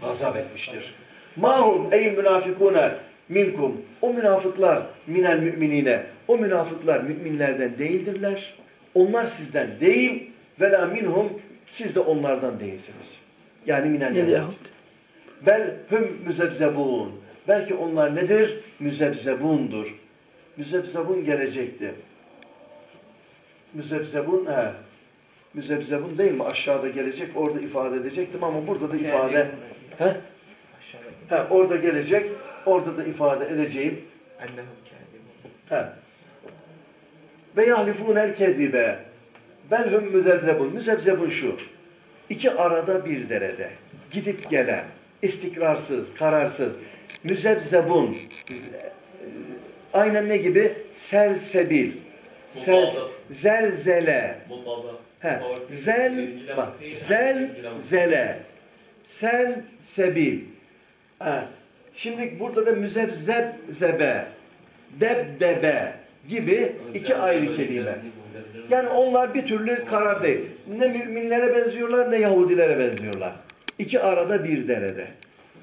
Gazap etmiştir. Mahum ey münafikune minkum. O münafıklar minel müminine. O münafıklar müminlerden değildirler. Onlar sizden değil. Ve minhum. Siz de onlardan değilsiniz. Yani minel Yahud. Bel hüm müzebzebun. Belki onlar nedir? Müzebzebundur. Müzebzebun gelecekti. Müzebzebun he. Müzebzebun değil mi? Aşağıda gelecek. Orada ifade edecektim ama burada da ifade. He? He, orada gelecek. Orada da ifade edeceğim. He. Ve yahlifûnel kezibe. Belhum müzebzebun. Müzebzebun şu. İki arada bir derede. Gidip gelen. istikrarsız, kararsız. Müzebzebun. Aynen ne gibi? Selsebil. Sel, zelzele. He. Zel, bak, zel, zele, sel, sebil. Ha. Şimdi burada da müzebzeb, zebe, debdebe gibi iki ayrı kelime. Yani onlar bir türlü karar değil. Ne müminlere benziyorlar ne Yahudilere benziyorlar. İki arada bir derede.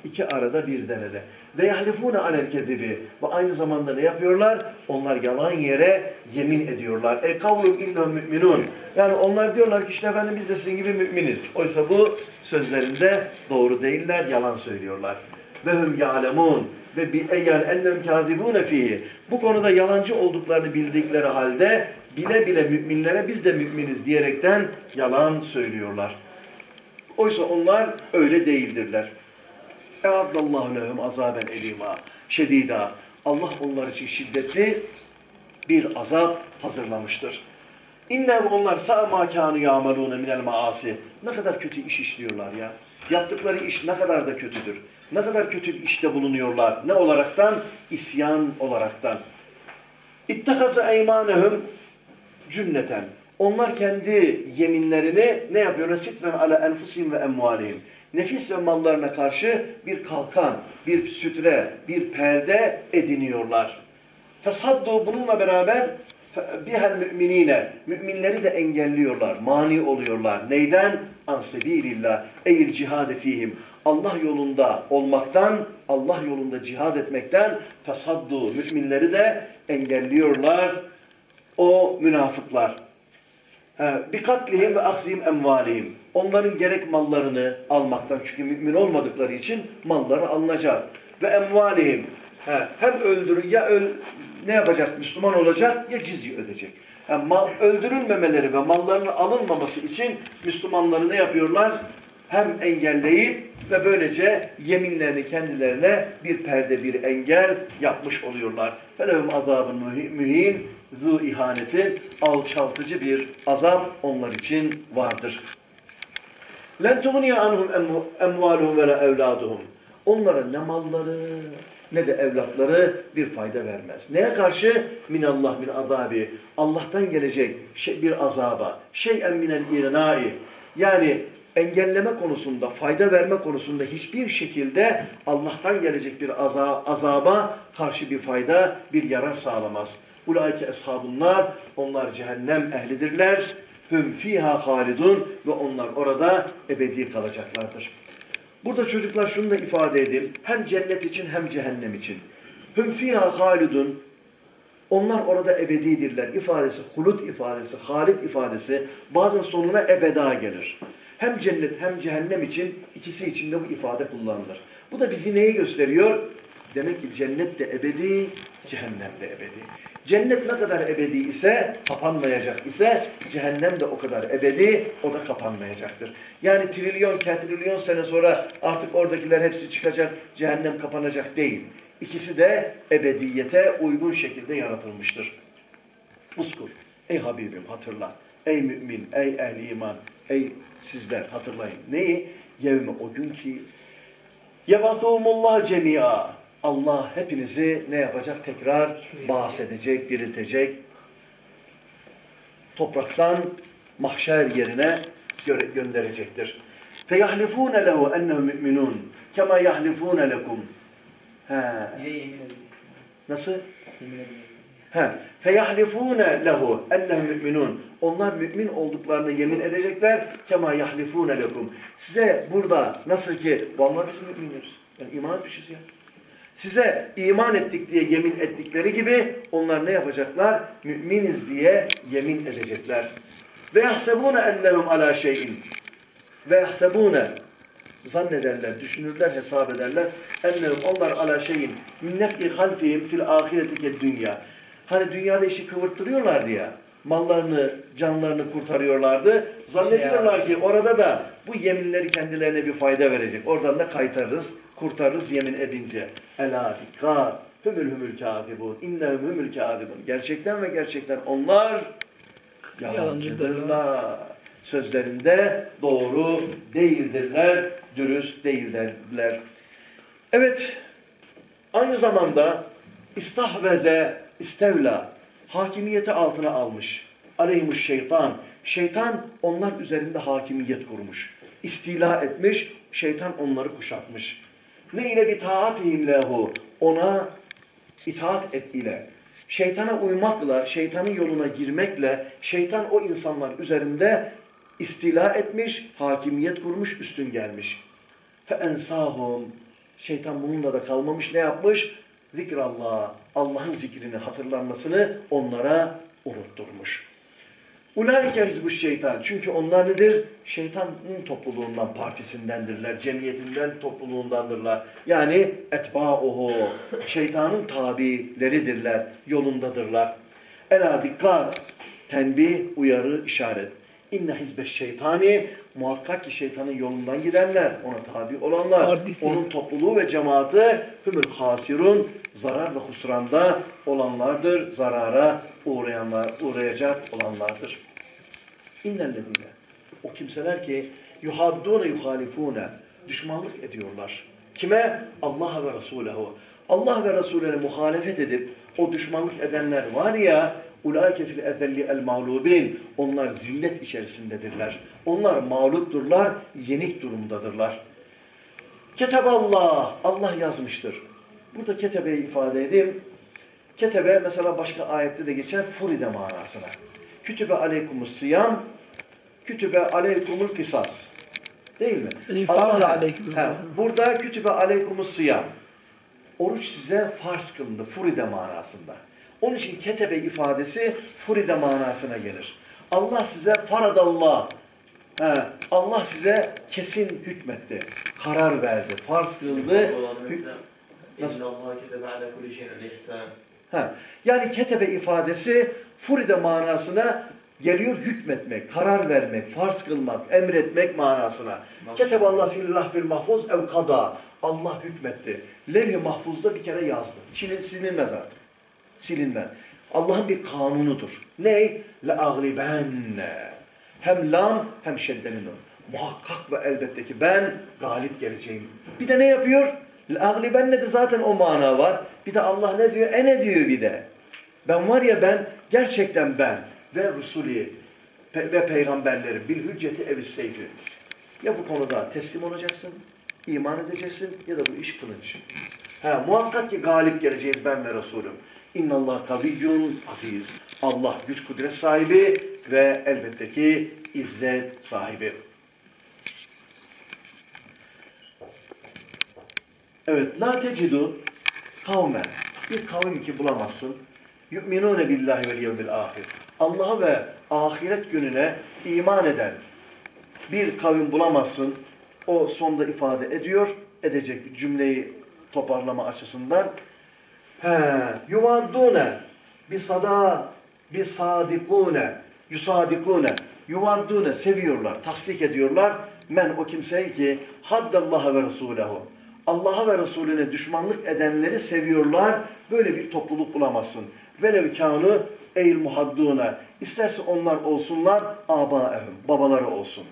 İki arada bir derede. Ve yahlifune alel kedibi. Ve aynı zamanda ne yapıyorlar? Onlar yalan yere yemin ediyorlar. E kavlum innehum müminun. Yani onlar diyorlar ki işte efendim biz de sizin gibi müminiz. Oysa bu sözlerinde doğru değiller, yalan söylüyorlar. Ve hum ya'lemun ve bi eyyan ennem kâzibûne fihi. Bu konuda yalancı olduklarını bildikleri halde bile bile müminlere biz de müminiz diyerekten yalan söylüyorlar. Oysa onlar öyle değildirler. E'adallahu lehum azaben elima şedida. Allah onlar için şiddetli bir azap hazırlamıştır. İnnem onlar sa ma kanu yamaluna minel maasi. Ne kadar kötü iş işliyorlar ya. Yaptıkları iş ne kadar da kötüdür. Ne kadar kötü işte bulunuyorlar. Ne olaraktan? İsyan olaraktan. İttehaza eymanehum cünneten. Onlar kendi yeminlerini ne yapıyorlar? Sitren ala enfusihim ve emvalihim. Nefis ve mallarına karşı bir kalkan, bir sütre, bir perde ediniyorlar. Fesaddu bununla beraber bihel müminine, müminleri de engelliyorlar, mani oluyorlar. Neyden? Ansebilillah, eğil cihade fihim. Allah yolunda olmaktan, Allah yolunda cihad etmekten fesaddu, müminleri de engelliyorlar o münafıklar. Bir katlihim ve aksihim emvalihim. Onların gerek mallarını almaktan çünkü mümin olmadıkları için malları alınacak. Ve emvalihim. Hem öldürün ya öl, ne yapacak? Müslüman olacak ya cizye ödeyecek. Yani mal, öldürülmemeleri ve mallarının alınmaması için Müslümanları ne yapıyorlar? Hem engelleyip ve böylece yeminlerini kendilerine bir perde, bir engel yapmış oluyorlar. Felehum azabın mühin, zu ihanetin alçaltıcı bir azap onlar için vardır. Tuğniye anhum emvaluhum ve la evladuhum. Onlara ne malları ne de evlatları bir fayda vermez. Neye karşı? Minallah min azabi. Allah'tan gelecek şey, bir azaba. Şey'en minel irnai. Yani engelleme konusunda, fayda verme konusunda hiçbir şekilde Allah'tan gelecek bir azaba karşı bir fayda, bir yarar sağlamaz. Ulaike eshabunlar, onlar cehennem ehlidirler. Hüm fiha halidun ve onlar orada ebedi kalacaklardır. Burada çocuklar şunu da ifade edeyim. Hem cennet için hem cehennem için. Hüm fiha halidun onlar orada ebedidirler ifadesi, hulut ifadesi, halid ifadesi bazen sonuna ebeda gelir. Hem cennet hem cehennem için ikisi için de bu ifade kullanılır. Bu da bizi neyi gösteriyor? Demek ki cennet de ebedi, cehennem de ebedi. Cennet ne kadar ebedi ise, kapanmayacak ise, cehennem de o kadar ebedi, o da kapanmayacaktır. Yani trilyon, ketrilyon sene sonra artık oradakiler hepsi çıkacak, cehennem kapanacak değil. İkisi de ebediyete uygun şekilde yaratılmıştır. Uskur, ey Habibim hatırla, ey mümin, ey ehli iman, ey sizler hatırlayın. Neyi? Yevme o gün ki, yebasumullah cemia, Allah hepinizi ne yapacak? Tekrar bahsedecek, diriltecek. Topraktan mahşer yerine gö gönderecektir. فَيَحْلِفُونَ لَهُ اَنَّهُ مُؤْمِنُونَ كَمَا يَحْلِفُونَ لَكُمْ Nasıl? He. فَيَحْلِفُونَ لَهُ اَنَّهُ مُؤْمِنُونَ Onlar mümin olduklarını yemin edecekler. كَمَا يَحْلِفُونَ لَكُمْ Size burada nasıl ki vallahi biz müminiz. Yani iman etmişiz ya. Size iman ettik diye yemin ettikleri gibi onlar ne yapacaklar? Müminiz diye yemin edecekler. Ve yahsebune ennehum ala şeyin. Ve yahsebune zannederler, düşünürler, hesap ederler. Ennehum onlar ala şeyin min nef'i halfihim fil ahireti dünya. Hani dünyada işi kıvırttırıyorlardı ya. Mallarını, canlarını kurtarıyorlardı. Zannediyorlar ki orada da bu yeminleri kendilerine bir fayda verecek. Oradan da kaytarırız, kurtarırız yemin edince. Ela dikkat. Hümül hümül kâdibun. İnnehum hümül kâdibun. Gerçekten ve gerçekten onlar yalancıdırlar. Sözlerinde doğru değildirler, dürüst değildirler. Evet, aynı zamanda istahvede, istevla, hakimiyeti altına almış. aleyhimuş şeytan. Şeytan onlar üzerinde hakimiyet kurmuş. İstila etmiş, şeytan onları kuşatmış. Ne ile bir taatihim lehu. Ona itaat et ile. Şeytana uymakla, şeytanın yoluna girmekle şeytan o insanlar üzerinde istila etmiş, hakimiyet kurmuş, üstün gelmiş. Ensahum. Şeytan bununla da kalmamış. Ne yapmış? Zikrallah. Allah'ın zikrini hatırlanmasını onlara unutturmuş. Ulaike hizbu şeytan. Çünkü onlar nedir? Şeytanın topluluğundan, partisindendirler, cemiyetinden, topluluğundandırlar. Yani etba'uhu. Şeytanın tabileridirler, yolundadırlar. Ela dikkat. Tenbih, uyarı, işaret. İnne hizbe şeytani muhakkak ki şeytanın yolundan gidenler, ona tabi olanlar, Partisi. onun topluluğu ve cemaati hümül hasirun zarar ve husranda olanlardır, zarara uğrayanlar, uğrayacak olanlardır. İnnellezine o kimseler ki yuhaddune yuhalifune düşmanlık ediyorlar. Kime? Allah ve Resulehu. Allah ve Resulüne muhalefet edip o düşmanlık edenler var ya ulaike fil ezelli el mağlubin. Onlar zillet içerisindedirler. Onlar mağlupturlar, yenik durumdadırlar. Keteballah, Allah yazmıştır. Burada ketebeyi ifade edeyim. Ketebe mesela başka ayette de geçer furide manasına. Kütübe aleykumus sıyam, kütübe aleykumul kısas. Değil mi? Yani farz aleykümül he, burada kütübe aleykumus sıyam. Oruç size farz kılındı, furide manasında. Onun için ketebe ifadesi furide manasına gelir. Allah size faradallah, he, Allah size kesin hükmetti, karar verdi, farz kıldı. Nasıl? Ha, yani ketebe ifadesi furide manasına geliyor hükmetmek, karar vermek, farz kılmak, emretmek manasına. Ketebe Allah fil lahfil mahfuz ev kada. Allah hükmetti. Levh-i mahfuzda bir kere yazdı. Çilin, silinmez artık. Silinmez. Allah'ın bir kanunudur. Ne? Aglibenne. Hem lam hem şeddenin o. Muhakkak ve elbette ki ben galip geleceğim. Bir de ne yapıyor? Le aglibenne de zaten o mana var. Bir de Allah ne diyor? E ne diyor bir de? Ben var ya ben, gerçekten ben ve Resulü pe- ve peygamberlerim bil hücceti evis seyfi. Ya bu konuda teslim olacaksın, iman edeceksin ya da bu iş kılınç. Ha, muhakkak ki galip geleceğiz ben ve Resulüm. İnnallah kaviyyun aziz. Allah güç kudret sahibi ve elbette ki izzet sahibi. Evet, la tecidu kavmen. Bir kavim ki bulamazsın. Yu'minune billahi vel yevmil ahir. Allah'a ve ahiret gününe iman eden bir kavim bulamazsın. O sonda ifade ediyor. Edecek cümleyi toparlama açısından. He, yuvaddune bisada bisadikune yusadikune yuvaddune seviyorlar, tasdik ediyorlar. Men o kimseyi ki haddallaha ve resulehu. Allah'a ve Resulüne düşmanlık edenleri seviyorlar. Böyle bir topluluk bulamazsın. Velev kânı eyyil muhaddûne. İsterse onlar olsunlar âbâehum. Babaları olsun.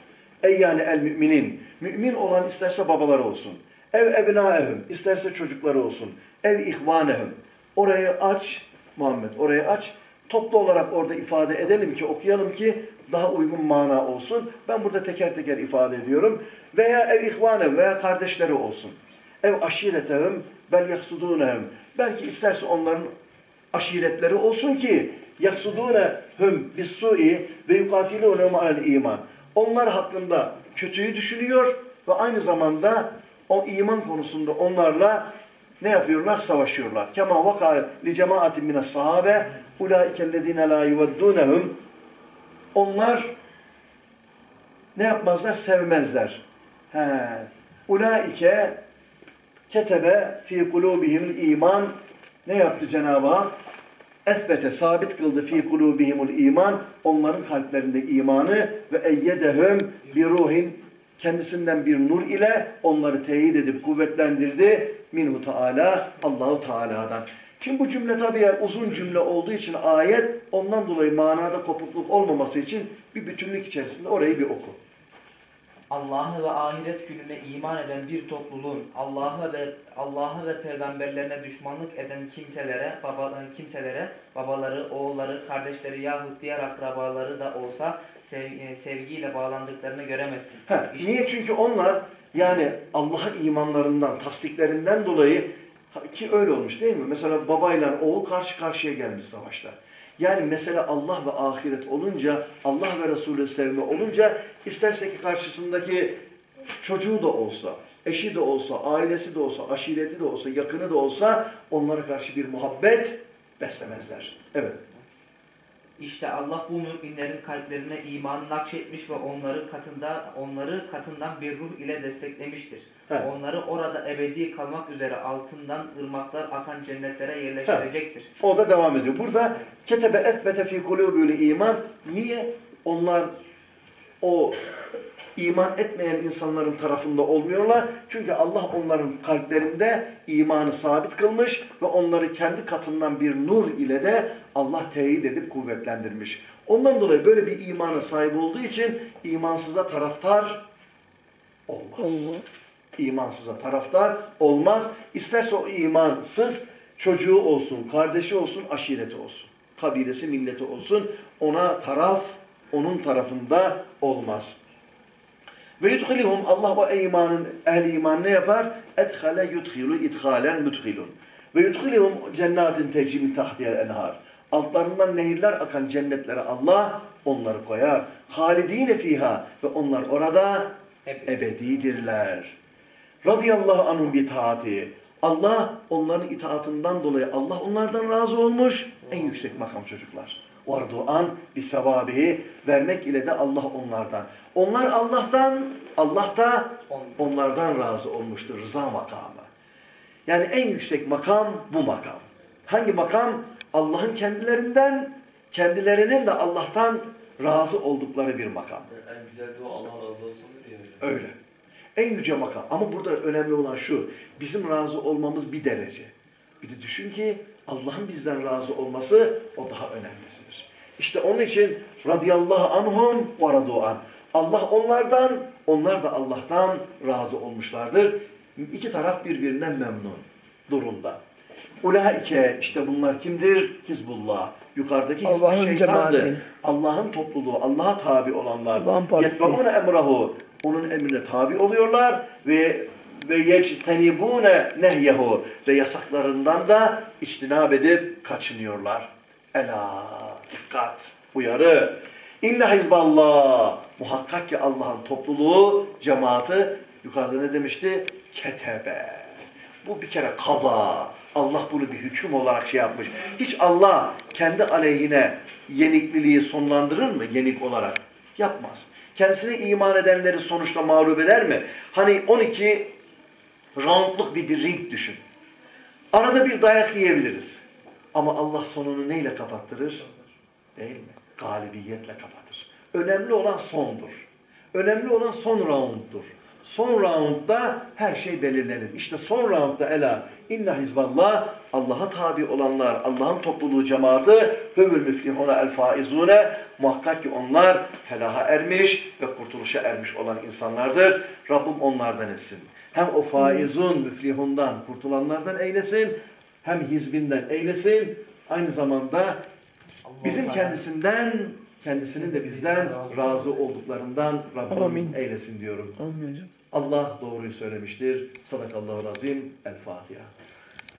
Ey yani el müminin. Mümin olan isterse babaları olsun. Ev ebnâehum. isterse çocukları olsun. Ev ihvânehum. Orayı aç Muhammed. Orayı aç. Toplu olarak orada ifade edelim ki okuyalım ki daha uygun mana olsun. Ben burada teker teker ifade ediyorum. Veya ev ihvanem veya kardeşleri olsun. Ev aşiretehum bel yaksudûnehum. Belki isterse onların aşiretleri olsun ki yaksudûnehum bis-su'i ve yukatilûnehum alel iman. Onlar hakkında kötüyü düşünüyor ve aynı zamanda o iman konusunda onlarla ne yapıyorlar? Savaşıyorlar. Kema vaka li cemaatin mine sahabe ulaikellezine la yuveddûnehum onlar ne yapmazlar? Sevmezler. He. Ulaike ketebe fi kulubihimul iman ne yaptı Cenab-ı Hak? Esbete sabit kıldı fi kulubihimul iman onların kalplerinde imanı ve eyyedehum bir ruhin kendisinden bir nur ile onları teyit edip kuvvetlendirdi minhu taala Allahu Teala'dan. Şimdi bu cümle tabii yani uzun cümle olduğu için ayet ondan dolayı manada kopukluk olmaması için bir bütünlük içerisinde orayı bir oku. Allah'a ve ahiret gününe iman eden bir topluluğun Allah'a ve Allah'a ve peygamberlerine düşmanlık eden kimselere, baba, kimselere babaları, oğulları, kardeşleri yahut diğer akrabaları da olsa sev- e, sevgiyle bağlandıklarını göremezsin. Ha, İşte- niye? Çünkü onlar yani Allah'a imanlarından, tasdiklerinden dolayı ki öyle olmuş değil mi? Mesela babayla oğul karşı karşıya gelmiş savaşta. Yani mesela Allah ve ahiret olunca, Allah ve Resulü sevme olunca isterse ki karşısındaki çocuğu da olsa, eşi de olsa, ailesi de olsa, aşireti de olsa, yakını da olsa onlara karşı bir muhabbet beslemezler. Evet. İşte Allah bu müminlerin kalplerine imanı nakşetmiş ve onları katında onları katından bir ruh ile desteklemiştir. Evet. Onları orada ebedi kalmak üzere altından ırmaklar akan cennetlere yerleştirecektir. O da devam ediyor. Burada ketebe etbete fi kulubül iman. Niye onlar o iman etmeyen insanların tarafında olmuyorlar? Çünkü Allah onların kalplerinde imanı sabit kılmış ve onları kendi katından bir nur ile de Allah teyit edip kuvvetlendirmiş. Ondan dolayı böyle bir imana sahip olduğu için imansıza taraftar olmaz Allah. imansıza taraftar olmaz. İsterse o imansız çocuğu olsun, kardeşi olsun, aşireti olsun. Kabilesi, milleti olsun. Ona taraf, onun tarafında olmaz. Ve yudhilihum Allah o imanın, ehli iman ne yapar? Edhale yudhilu idhalen mudhilun. Ve yudhilihum cennetin tecri min tahtiyel enhar. Altlarından nehirler akan cennetlere Allah onları koyar. Halidine fiha ve onlar orada ebedidirler. Radıyallahu anhum bi taati. Allah onların itaatından dolayı Allah onlardan razı olmuş. En yüksek makam çocuklar. Varduan bi sevabihi vermek ile de Allah onlardan. Onlar Allah'tan, Allah da onlardan razı olmuştur. Rıza makamı. Yani en yüksek makam bu makam. Hangi makam? Allah'ın kendilerinden, kendilerinin de Allah'tan razı oldukları bir makam. En güzel dua Allah razı olsundur ya hocam. Öyle. En yüce makam. Ama burada önemli olan şu. Bizim razı olmamız bir derece. Bir de düşün ki Allah'ın bizden razı olması o daha önemlisidir. İşte onun için radıyallahu anhum ve radu an. Allah onlardan, onlar da Allah'tan razı olmuşlardır. İki taraf birbirinden memnun durumda. Ulaike işte bunlar kimdir? Hizbullah. Yukarıdaki Allah'ın şeytandı. Allah'ın topluluğu, Allah'a tabi olanlar. Yetbabune emrahu. Onun emrine tabi oluyorlar ve ve yectenibune nehyehu ve yasaklarından da içtinab edip kaçınıyorlar. Ela dikkat uyarı. İnne hizballah muhakkak ki Allah'ın topluluğu, cemaati yukarıda ne demişti? Ketebe. Bu bir kere kaba. Allah bunu bir hüküm olarak şey yapmış. Hiç Allah kendi aleyhine yenikliliği sonlandırır mı yenik olarak? Yapmaz. Kendisine iman edenleri sonuçta mağlup eder mi? Hani 12 roundluk bir ring düşün. Arada bir dayak yiyebiliriz. Ama Allah sonunu neyle kapattırır? Değil mi? Galibiyetle kapatır. Önemli olan sondur. Önemli olan son rounddur. Son roundda her şey belirlenir. İşte son roundda ela inna hizballah Allah'a tabi olanlar, Allah'ın topluluğu cemaati hümül müflihuna el faizune muhakkak ki onlar felaha ermiş ve kurtuluşa ermiş olan insanlardır. Rabbim onlardan etsin. Hem o faizun müflihundan kurtulanlardan eylesin hem hizbinden eylesin. Aynı zamanda bizim kendisinden kendisinin de bizden razı olduklarından Rabbim eylesin diyorum. Amin hocam. Allah doğruyu söylemiştir. Sadakallahu razim. El Fatiha.